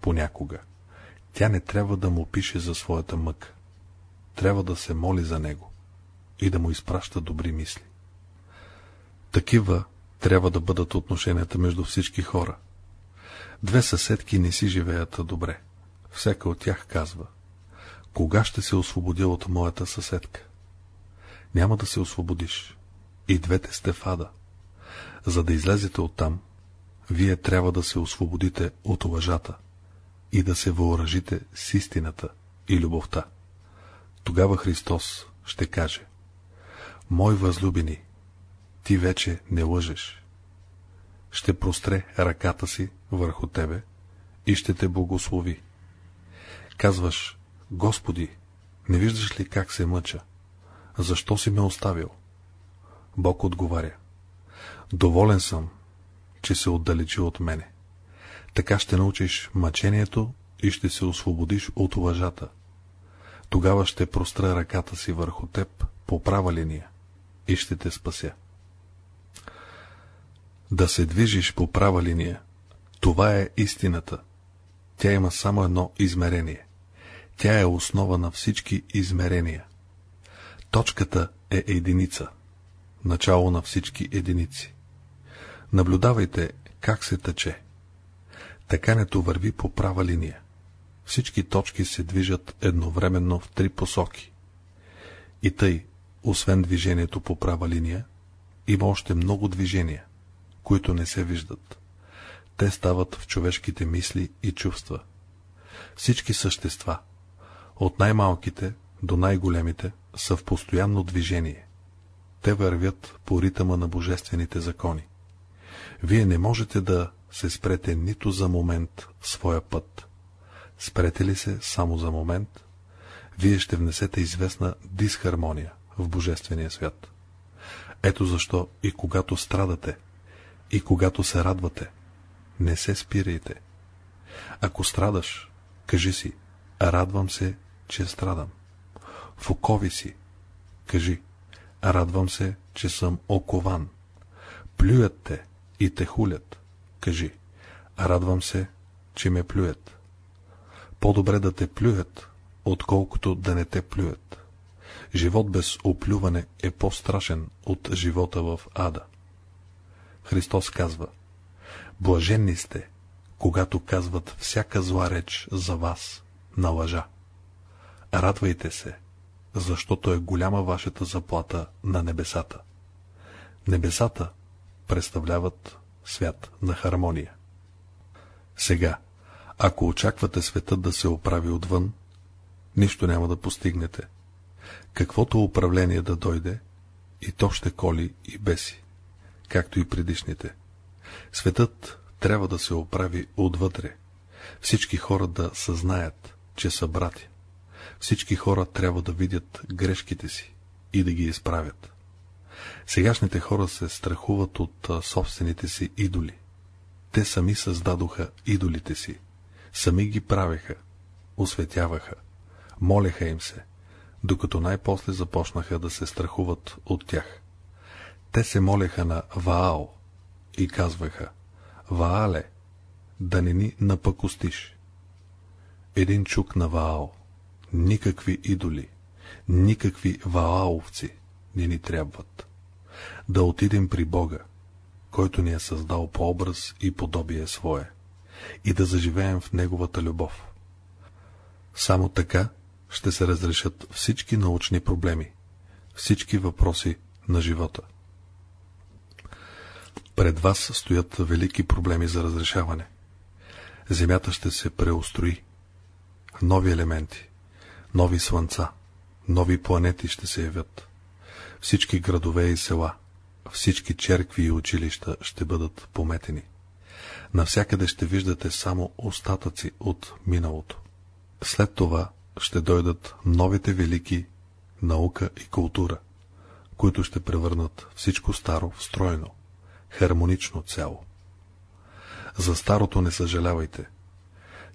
понякога, тя не трябва да му пише за своята мъка. Трябва да се моли за него и да му изпраща добри мисли. Такива трябва да бъдат отношенията между всички хора. Две съседки не си живеят добре. Всяка от тях казва, кога ще се освободя от моята съседка? Няма да се освободиш. И двете сте фада. За да излезете оттам, вие трябва да се освободите от лъжата и да се въоръжите с истината и любовта. Тогава Христос ще каже Мой възлюбени, ти вече не лъжеш. Ще простре ръката си върху тебе и ще те благослови. Казваш, Господи, не виждаш ли как се мъча? Защо си ме оставил? Бог отговаря. Доволен съм, че се отдалечи от мене. Така ще научиш мъчението и ще се освободиш от лъжата. Тогава ще простра ръката си върху теб по права линия и ще те спася. Да се движиш по права линия, това е истината. Тя има само едно измерение. Тя е основа на всички измерения. Точката е единица, начало на всички единици. Наблюдавайте как се тъче. Такането върви по права линия. Всички точки се движат едновременно в три посоки. И тъй, освен движението по права линия, има още много движения, които не се виждат. Те стават в човешките мисли и чувства. Всички същества, от най-малките до най-големите, са в постоянно движение. Те вървят по ритъма на божествените закони. Вие не можете да се спрете нито за момент в своя път. Спрете ли се само за момент, вие ще внесете известна дисхармония в Божествения свят. Ето защо и когато страдате, и когато се радвате, не се спирайте. Ако страдаш, кажи си, радвам се, че страдам. В окови си, кажи, радвам се, че съм окован. Плюят те и те хулят, кажи, радвам се, че ме плюят. По-добре да те плюят, отколкото да не те плюят. Живот без оплюване е по-страшен от живота в ада. Христос казва, блаженни сте, когато казват всяка зла реч за вас на лъжа. Радвайте се, защото е голяма вашата заплата на небесата. Небесата представляват свят на хармония. Сега, ако очаквате светът да се оправи отвън, нищо няма да постигнете. Каквото управление да дойде, и то ще коли и беси, както и предишните. Светът трябва да се оправи отвътре. Всички хора да съзнаят, че са брати. Всички хора трябва да видят грешките си и да ги изправят. Сегашните хора се страхуват от собствените си идоли. Те сами създадоха идолите си, сами ги правеха, осветяваха, молеха им се, докато най-после започнаха да се страхуват от тях. Те се молеха на Ваал и казваха, Ваале, да не ни напъкостиш. Един чук на Ваал, никакви идоли, никакви Вааловци не ни трябват. Да отидем при Бога, който ни е създал по образ и подобие свое, и да заживеем в Неговата любов. Само така ще се разрешат всички научни проблеми, всички въпроси на живота. Пред вас стоят велики проблеми за разрешаване. Земята ще се преустрои. Нови елементи, нови слънца, нови планети ще се явят. Всички градове и села, всички черкви и училища ще бъдат пометени. Навсякъде ще виждате само остатъци от миналото. След това ще дойдат новите велики наука и култура, които ще превърнат всичко старо в стройно, хармонично цяло. За старото не съжалявайте.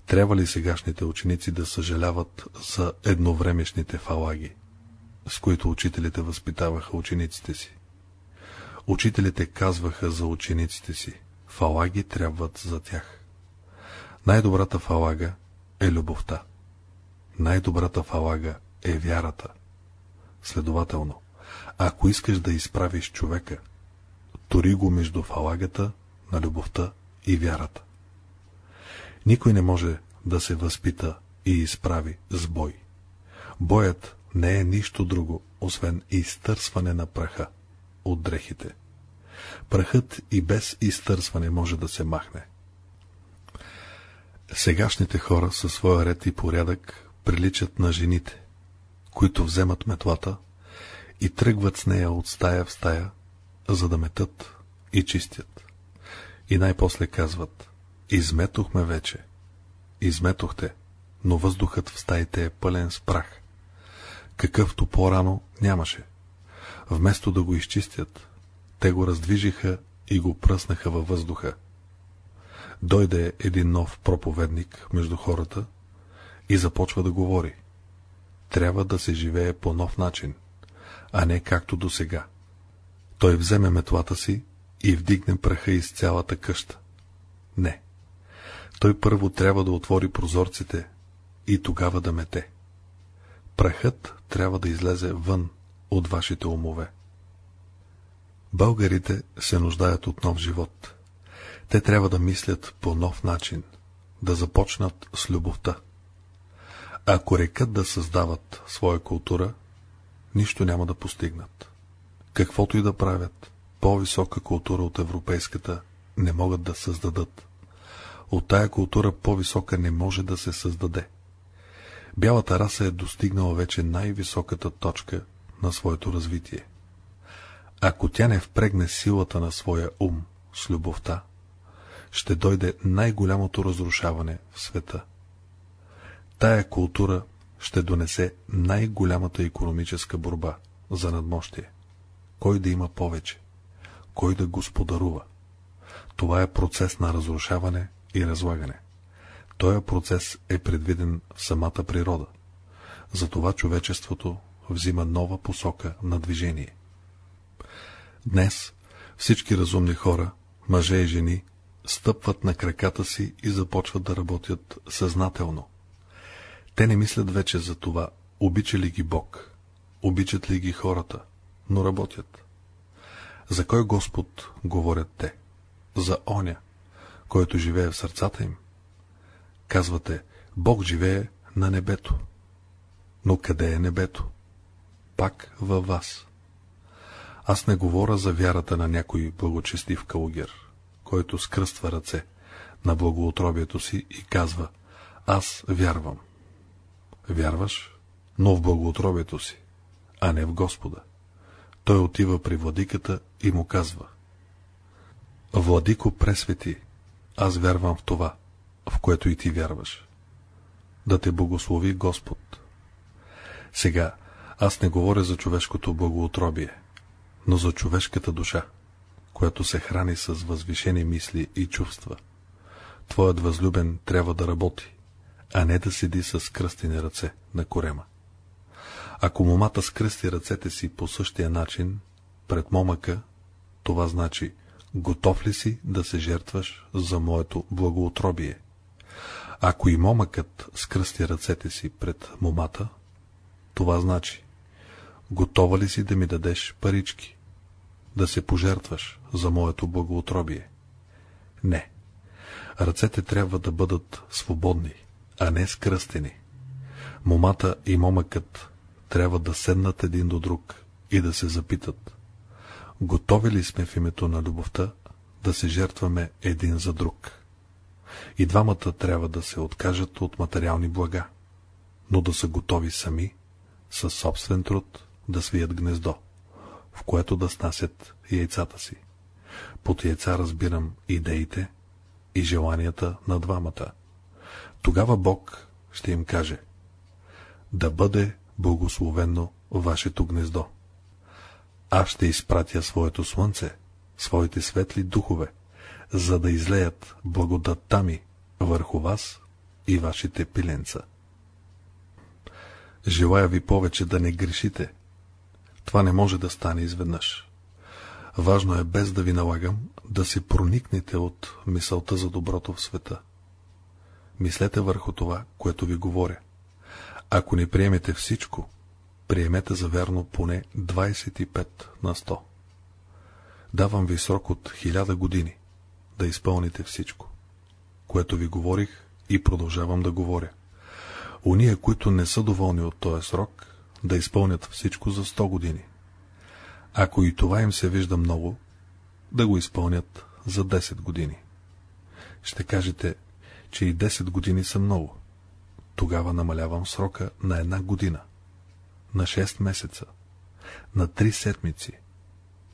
Трябва ли сегашните ученици да съжаляват за едновремешните фалаги, с които учителите възпитаваха учениците си? Учителите казваха за учениците си, фалаги трябват за тях. Най-добрата фалага е любовта. Най-добрата фалага е вярата. Следователно, ако искаш да изправиш човека, тори го между фалагата на любовта и вярата. Никой не може да се възпита и изправи с бой. Боят не е нищо друго, освен изтърсване на праха от дрехите. Прахът и без изтърсване може да се махне. Сегашните хора със своя ред и порядък приличат на жените, които вземат метлата и тръгват с нея от стая в стая, за да метат и чистят. И най-после казват, изметохме вече. Изметохте, но въздухът в стаите е пълен с прах. Какъвто по-рано нямаше. Вместо да го изчистят, те го раздвижиха и го пръснаха във въздуха. Дойде един нов проповедник между хората и започва да говори. Трябва да се живее по нов начин, а не както до сега. Той вземе метлата си и вдигне праха из цялата къща. Не. Той първо трябва да отвори прозорците и тогава да мете. Прахът трябва да излезе вън от вашите умове. Българите се нуждаят от нов живот. Те трябва да мислят по нов начин, да започнат с любовта. Ако рекат да създават своя култура, нищо няма да постигнат. Каквото и да правят, по-висока култура от европейската не могат да създадат. От тая култура по-висока не може да се създаде. Бялата раса е достигнала вече най-високата точка на своето развитие. Ако тя не впрегне силата на своя ум с любовта, ще дойде най-голямото разрушаване в света. Тая култура ще донесе най-голямата економическа борба за надмощие. Кой да има повече? Кой да господарува? Това е процес на разрушаване и разлагане. Този процес е предвиден в самата природа. Затова човечеството взима нова посока на движение. Днес всички разумни хора, мъже и жени, стъпват на краката си и започват да работят съзнателно. Те не мислят вече за това, обича ли ги Бог, обичат ли ги хората, но работят. За кой Господ говорят те? За оня, който живее в сърцата им. Казвате, Бог живее на небето. Но къде е небето? Пак във вас. Аз не говоря за вярата на някой благочестив калугер, който скръства ръце на благоутробието си и казва Аз вярвам. Вярваш, но в благоутробието си, а не в Господа. Той отива при владиката и му казва Владико пресвети, аз вярвам в това, в което и ти вярваш. Да те благослови Господ. Сега, аз не говоря за човешкото благоутробие, но за човешката душа, която се храни с възвишени мисли и чувства. Твоят възлюбен трябва да работи, а не да седи с кръстени ръце на корема. Ако момата скръсти ръцете си по същия начин, пред момъка, това значи, готов ли си да се жертваш за моето благоутробие? Ако и момъкът скръсти ръцете си пред момата, това значи, готова ли си да ми дадеш парички, да се пожертваш за моето благоутробие? Не. Ръцете трябва да бъдат свободни, а не скръстени. Момата и момъкът трябва да седнат един до друг и да се запитат. Готови ли сме в името на любовта да се жертваме един за друг? И двамата трябва да се откажат от материални блага, но да са готови сами, със собствен труд, да свият гнездо, в което да снасят яйцата си. Под яйца разбирам идеите и желанията на двамата. Тогава Бог ще им каже да бъде благословено вашето гнездо. Аз ще изпратя своето слънце, своите светли духове, за да излеят благодатта ми върху вас и вашите пиленца. Желая ви повече да не грешите. Това не може да стане изведнъж. Важно е, без да ви налагам, да се проникнете от мисълта за доброто в света. Мислете върху това, което ви говоря. Ако не приемете всичко, приемете за верно поне 25 на 100. Давам ви срок от 1000 години да изпълните всичко, което ви говорих и продължавам да говоря. Уния, които не са доволни от този срок, да изпълнят всичко за 100 години. Ако и това им се вижда много, да го изпълнят за 10 години. Ще кажете, че и 10 години са много. Тогава намалявам срока на една година, на 6 месеца, на 3 седмици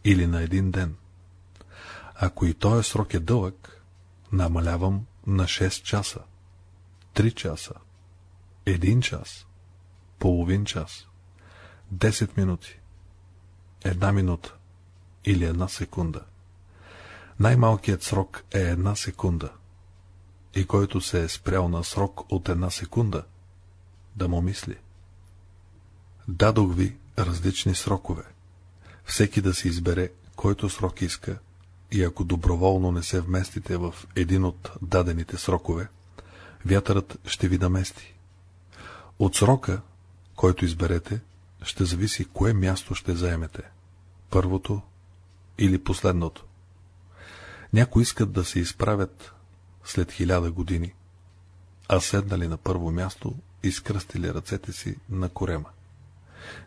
или на един ден. Ако и този срок е дълъг, намалявам на 6 часа, 3 часа, 1 час, половин час, 10 минути, една минута или една секунда. Най-малкият срок е една секунда. И който се е спрял на срок от една секунда, да му мисли. Дадох ви различни срокове. Всеки да си избере, който срок иска, и ако доброволно не се вместите в един от дадените срокове, вятърът ще ви намести. От срока, който изберете, ще зависи кое място ще заемете. Първото или последното. Някои искат да се изправят след хиляда години, а седнали на първо място и скръстили ръцете си на корема.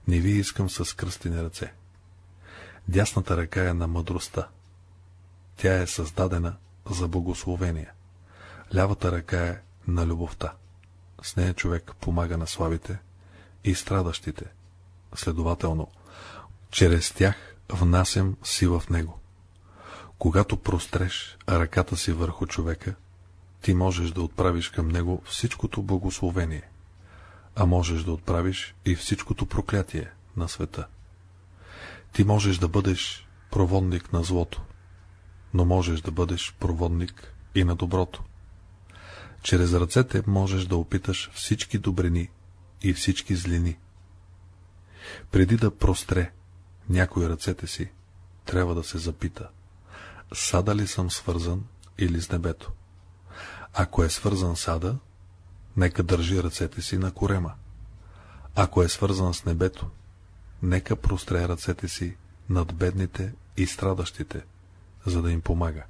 Не ви искам с кръстени ръце. Дясната ръка е на мъдростта. Тя е създадена за благословение. Лявата ръка е на любовта. С нея човек помага на слабите и страдащите. Следователно, чрез тях внасям сила в него. Когато простреш ръката си върху човека, ти можеш да отправиш към него всичкото благословение, а можеш да отправиш и всичкото проклятие на света. Ти можеш да бъдеш проводник на злото, но можеш да бъдеш проводник и на доброто. Чрез ръцете можеш да опиташ всички добрини и всички злини. Преди да простре някой ръцете си, трябва да се запита, сада ли съм свързан или с небето. Ако е свързан сада, нека държи ръцете си на корема. Ако е свързан с небето, нека простре ръцете си над бедните и страдащите, за да им помага.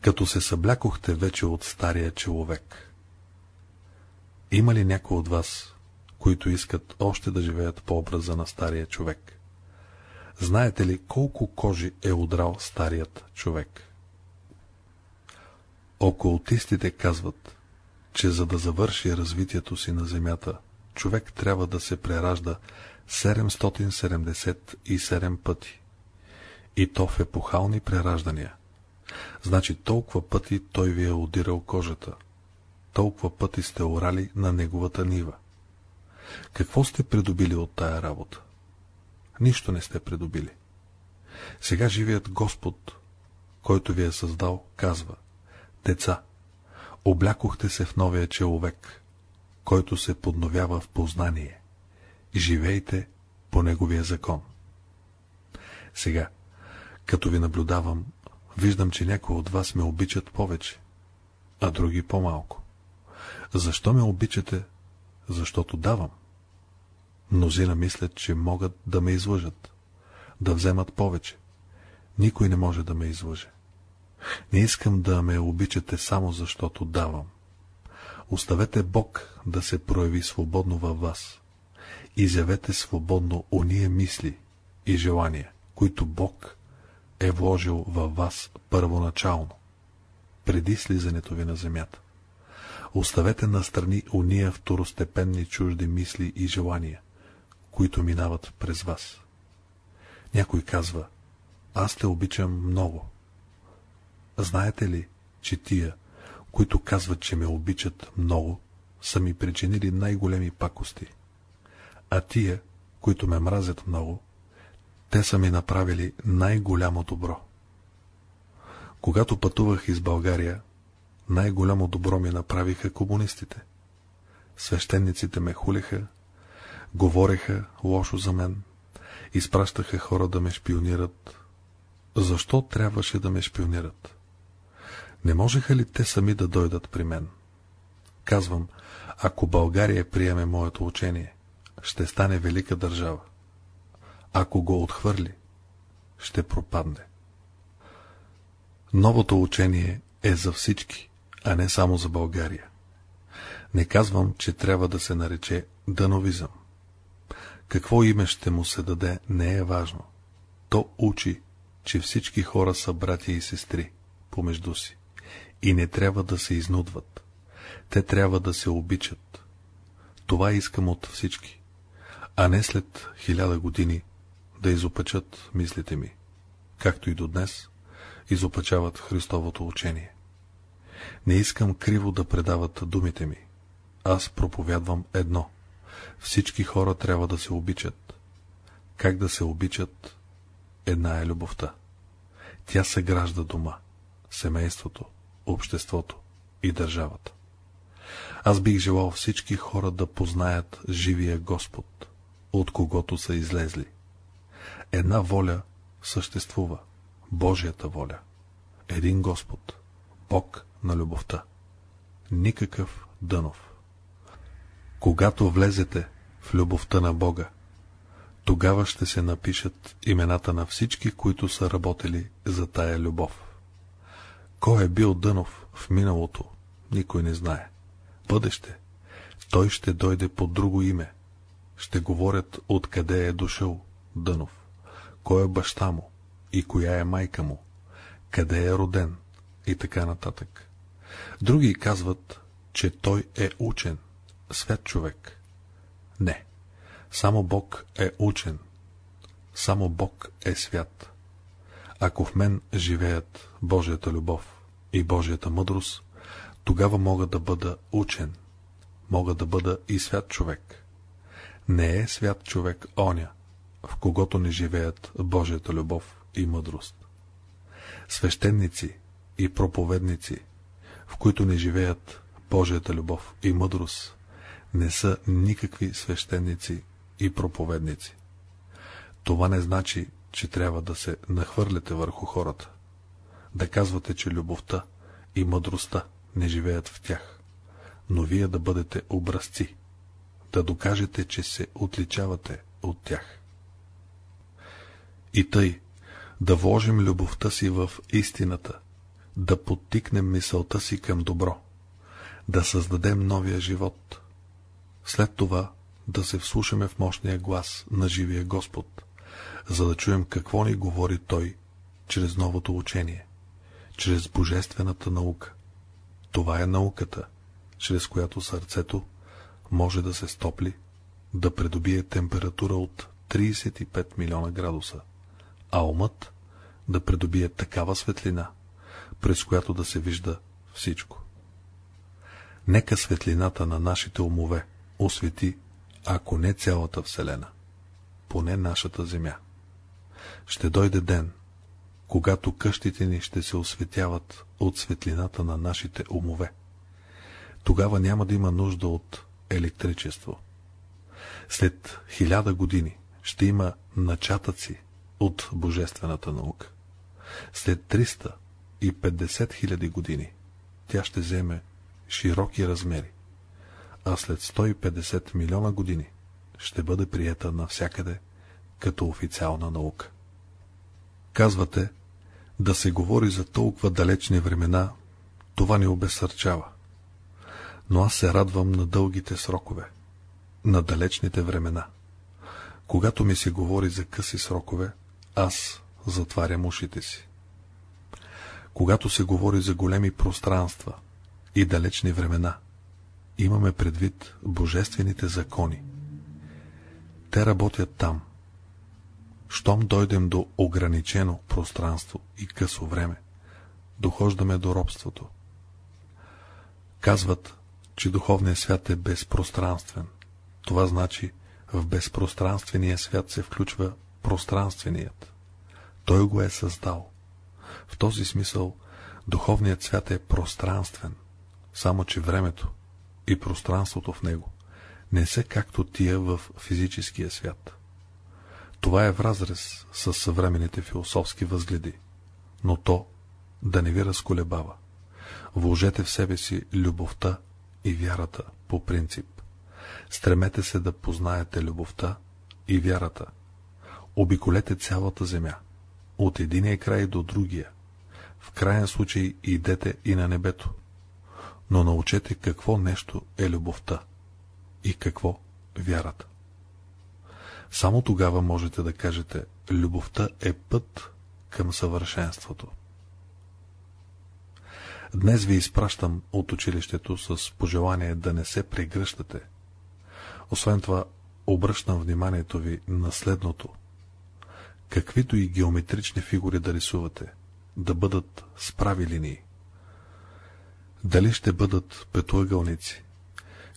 Като се съблякохте вече от стария човек, има ли някой от вас, които искат още да живеят по образа на стария човек? Знаете ли колко кожи е удрал старият човек? Окултистите казват, че за да завърши развитието си на Земята, човек трябва да се преражда 777 пъти. И то в епохални прераждания. Значи толкова пъти той ви е удирал кожата. Толкова пъти сте орали на неговата нива. Какво сте придобили от тая работа? Нищо не сте придобили. Сега живият Господ, който ви е създал, казва Деца, облякохте се в новия човек, който се подновява в познание. Живейте по неговия закон. Сега, като ви наблюдавам, виждам, че някои от вас ме обичат повече, а други по-малко. Защо ме обичате? Защото давам. Мнозина мислят, че могат да ме излъжат, да вземат повече. Никой не може да ме излъже. Не искам да ме обичате само защото давам. Оставете Бог да се прояви свободно във вас. Изявете свободно уния мисли и желания, които Бог е вложил във вас първоначално, преди слизането ви на земята. Оставете настрани уния второстепенни чужди мисли и желания, които минават през вас. Някой казва, аз те обичам много. Знаете ли, че тия, които казват, че ме обичат много, са ми причинили най-големи пакости. А тия, които ме мразят много, те са ми направили най-голямо добро. Когато пътувах из България, най-голямо добро ми направиха комунистите. Свещениците ме хулиха, говореха лошо за мен, изпращаха хора да ме шпионират. Защо трябваше да ме шпионират? Не можеха ли те сами да дойдат при мен? Казвам, ако България приеме моето учение, ще стане велика държава. Ако го отхвърли, ще пропадне. Новото учение е за всички, а не само за България. Не казвам, че трябва да се нарече дановизъм. Какво име ще му се даде, не е важно. То учи че всички хора са братя и сестри помежду си и не трябва да се изнудват. Те трябва да се обичат. Това искам от всички, а не след хиляда години да изопачат мислите ми, както и до днес изопачават Христовото учение. Не искам криво да предават думите ми. Аз проповядвам едно. Всички хора трябва да се обичат. Как да се обичат? Една е любовта. Тя съгражда дома, семейството, обществото и държавата. Аз бих желал всички хора да познаят живия Господ, от когото са излезли. Една воля съществува, Божията воля. Един Господ, Бог на любовта. Никакъв дънов. Когато влезете в любовта на Бога, тогава ще се напишат имената на всички, които са работили за тая любов. Кой е бил Дънов в миналото, никой не знае. Бъдеще, той ще дойде под друго име. Ще говорят откъде е дошъл Дънов, кой е баща му и коя е майка му, къде е роден и така нататък. Други казват, че той е учен, свят човек. Не, само Бог е учен, само Бог е свят. Ако в мен живеят Божията любов и Божията мъдрост, тогава мога да бъда учен, мога да бъда и свят човек. Не е свят човек оня, в когото не живеят Божията любов и мъдрост. Свещеници и проповедници, в които не живеят Божията любов и мъдрост, не са никакви свещеници и проповедници. Това не значи, че трябва да се нахвърляте върху хората, да казвате, че любовта и мъдростта не живеят в тях, но вие да бъдете образци, да докажете, че се отличавате от тях. И тъй, да вложим любовта си в истината, да подтикнем мисълта си към добро, да създадем новия живот. След това да се вслушаме в мощния глас на живия Господ, за да чуем какво ни говори Той чрез новото учение, чрез божествената наука. Това е науката, чрез която сърцето може да се стопли, да придобие температура от 35 милиона градуса, а умът да придобие такава светлина, през която да се вижда всичко. Нека светлината на нашите умове освети ако не цялата Вселена, поне нашата Земя. Ще дойде ден, когато къщите ни ще се осветяват от светлината на нашите умове. Тогава няма да има нужда от електричество. След хиляда години ще има начатъци от божествената наука. След 350 хиляди години тя ще вземе широки размери а след 150 милиона години ще бъде приета навсякъде като официална наука. Казвате, да се говори за толкова далечни времена, това ни обесърчава. Но аз се радвам на дългите срокове, на далечните времена. Когато ми се говори за къси срокове, аз затварям ушите си. Когато се говори за големи пространства и далечни времена, имаме предвид божествените закони. Те работят там. Щом дойдем до ограничено пространство и късо време, дохождаме до робството. Казват, че духовният свят е безпространствен. Това значи, в безпространствения свят се включва пространственият. Той го е създал. В този смисъл, духовният свят е пространствен, само че времето, и пространството в него не са както тия в физическия свят. Това е в разрез с съвременните философски възгледи, но то да не ви разколебава. Вложете в себе си любовта и вярата по принцип. Стремете се да познаете любовта и вярата. Обиколете цялата земя, от единия край до другия. В крайен случай идете и на небето но научете какво нещо е любовта и какво вярата. Само тогава можете да кажете, любовта е път към съвършенството. Днес ви изпращам от училището с пожелание да не се прегръщате. Освен това, обръщам вниманието ви на следното. Каквито и геометрични фигури да рисувате, да бъдат с прави линии. Дали ще бъдат петоъгълници,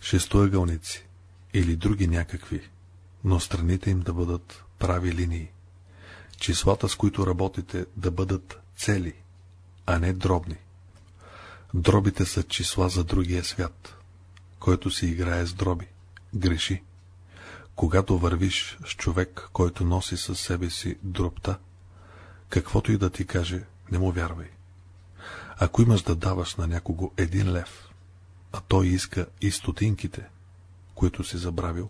шестоъгълници или други някакви, но страните им да бъдат прави линии. Числата, с които работите, да бъдат цели, а не дробни. Дробите са числа за другия свят. Който си играе с дроби, греши. Когато вървиш с човек, който носи със себе си дробта, каквото и да ти каже, не му вярвай. Ако имаш да даваш на някого един лев, а той иска и стотинките, които си забравил,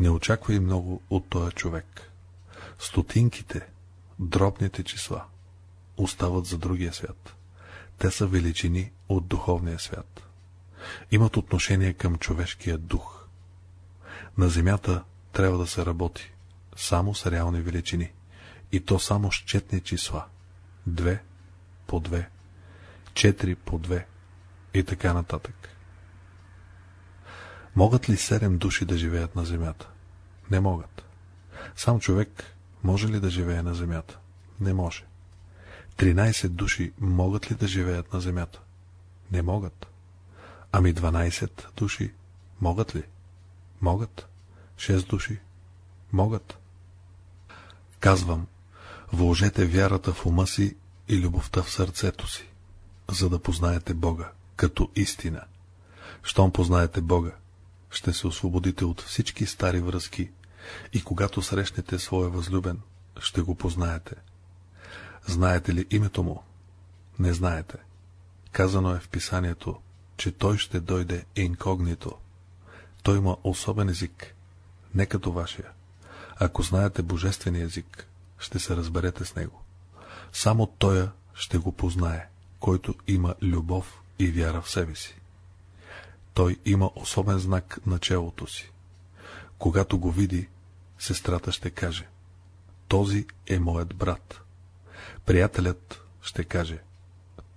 не очаквай много от този човек. Стотинките, дробните числа, остават за другия свят. Те са величини от духовния свят. Имат отношение към човешкия дух. На земята трябва да се работи само с реални величини. И то само с четни числа. Две по две, четири по две и така нататък. Могат ли седем души да живеят на земята? Не могат. Сам човек може ли да живее на земята? Не може. 13 души могат ли да живеят на земята? Не могат. Ами 12 души могат ли? Могат. 6 души могат. Казвам, вложете вярата в ума си и любовта в сърцето си, за да познаете Бога като истина. Щом познаете Бога, ще се освободите от всички стари връзки и когато срещнете своя възлюбен, ще го познаете. Знаете ли името му? Не знаете. Казано е в писанието, че той ще дойде инкогнито. Той има особен език, не като вашия. Ако знаете божествения език, ще се разберете с него. Само той ще го познае, който има любов и вяра в себе си. Той има особен знак на челото си. Когато го види, сестрата ще каже, този е моят брат. Приятелят ще каже,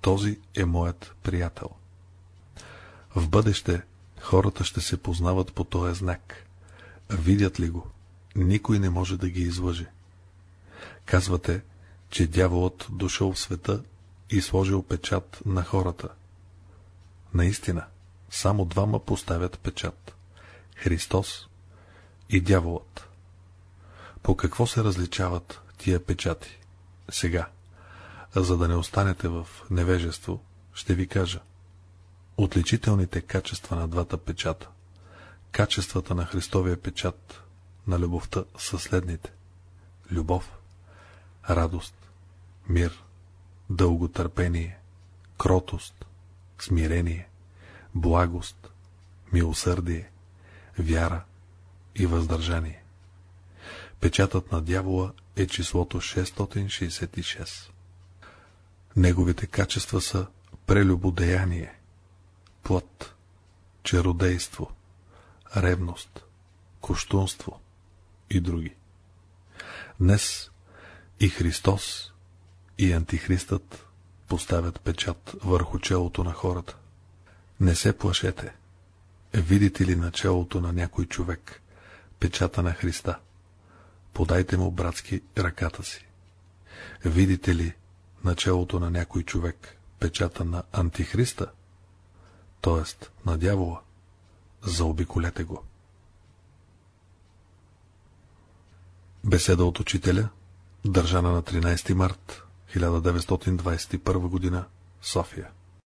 този е моят приятел. В бъдеще хората ще се познават по този знак. Видят ли го, никой не може да ги излъже. Казвате, че дяволът дошъл в света и сложил печат на хората. Наистина, само двама поставят печат — Христос и дяволът. По какво се различават тия печати? Сега, за да не останете в невежество, ще ви кажа. Отличителните качества на двата печата. Качествата на Христовия печат на любовта са следните. Любов, радост, мир, дълготърпение, кротост, смирение, благост, милосърдие, вяра и въздържание. Печатът на дявола е числото 666. Неговите качества са прелюбодеяние, плът, черодейство, ревност, коштунство и други. Днес и Христос, и Антихристът поставят печат върху челото на хората. Не се плашете. Видите ли на челото на някой човек печата на Христа? Подайте му братски ръката си. Видите ли на челото на някой човек печата на Антихриста, т.е. на дявола, заобиколете го. Беседа от учителя, държана на 13 март 1921 г. София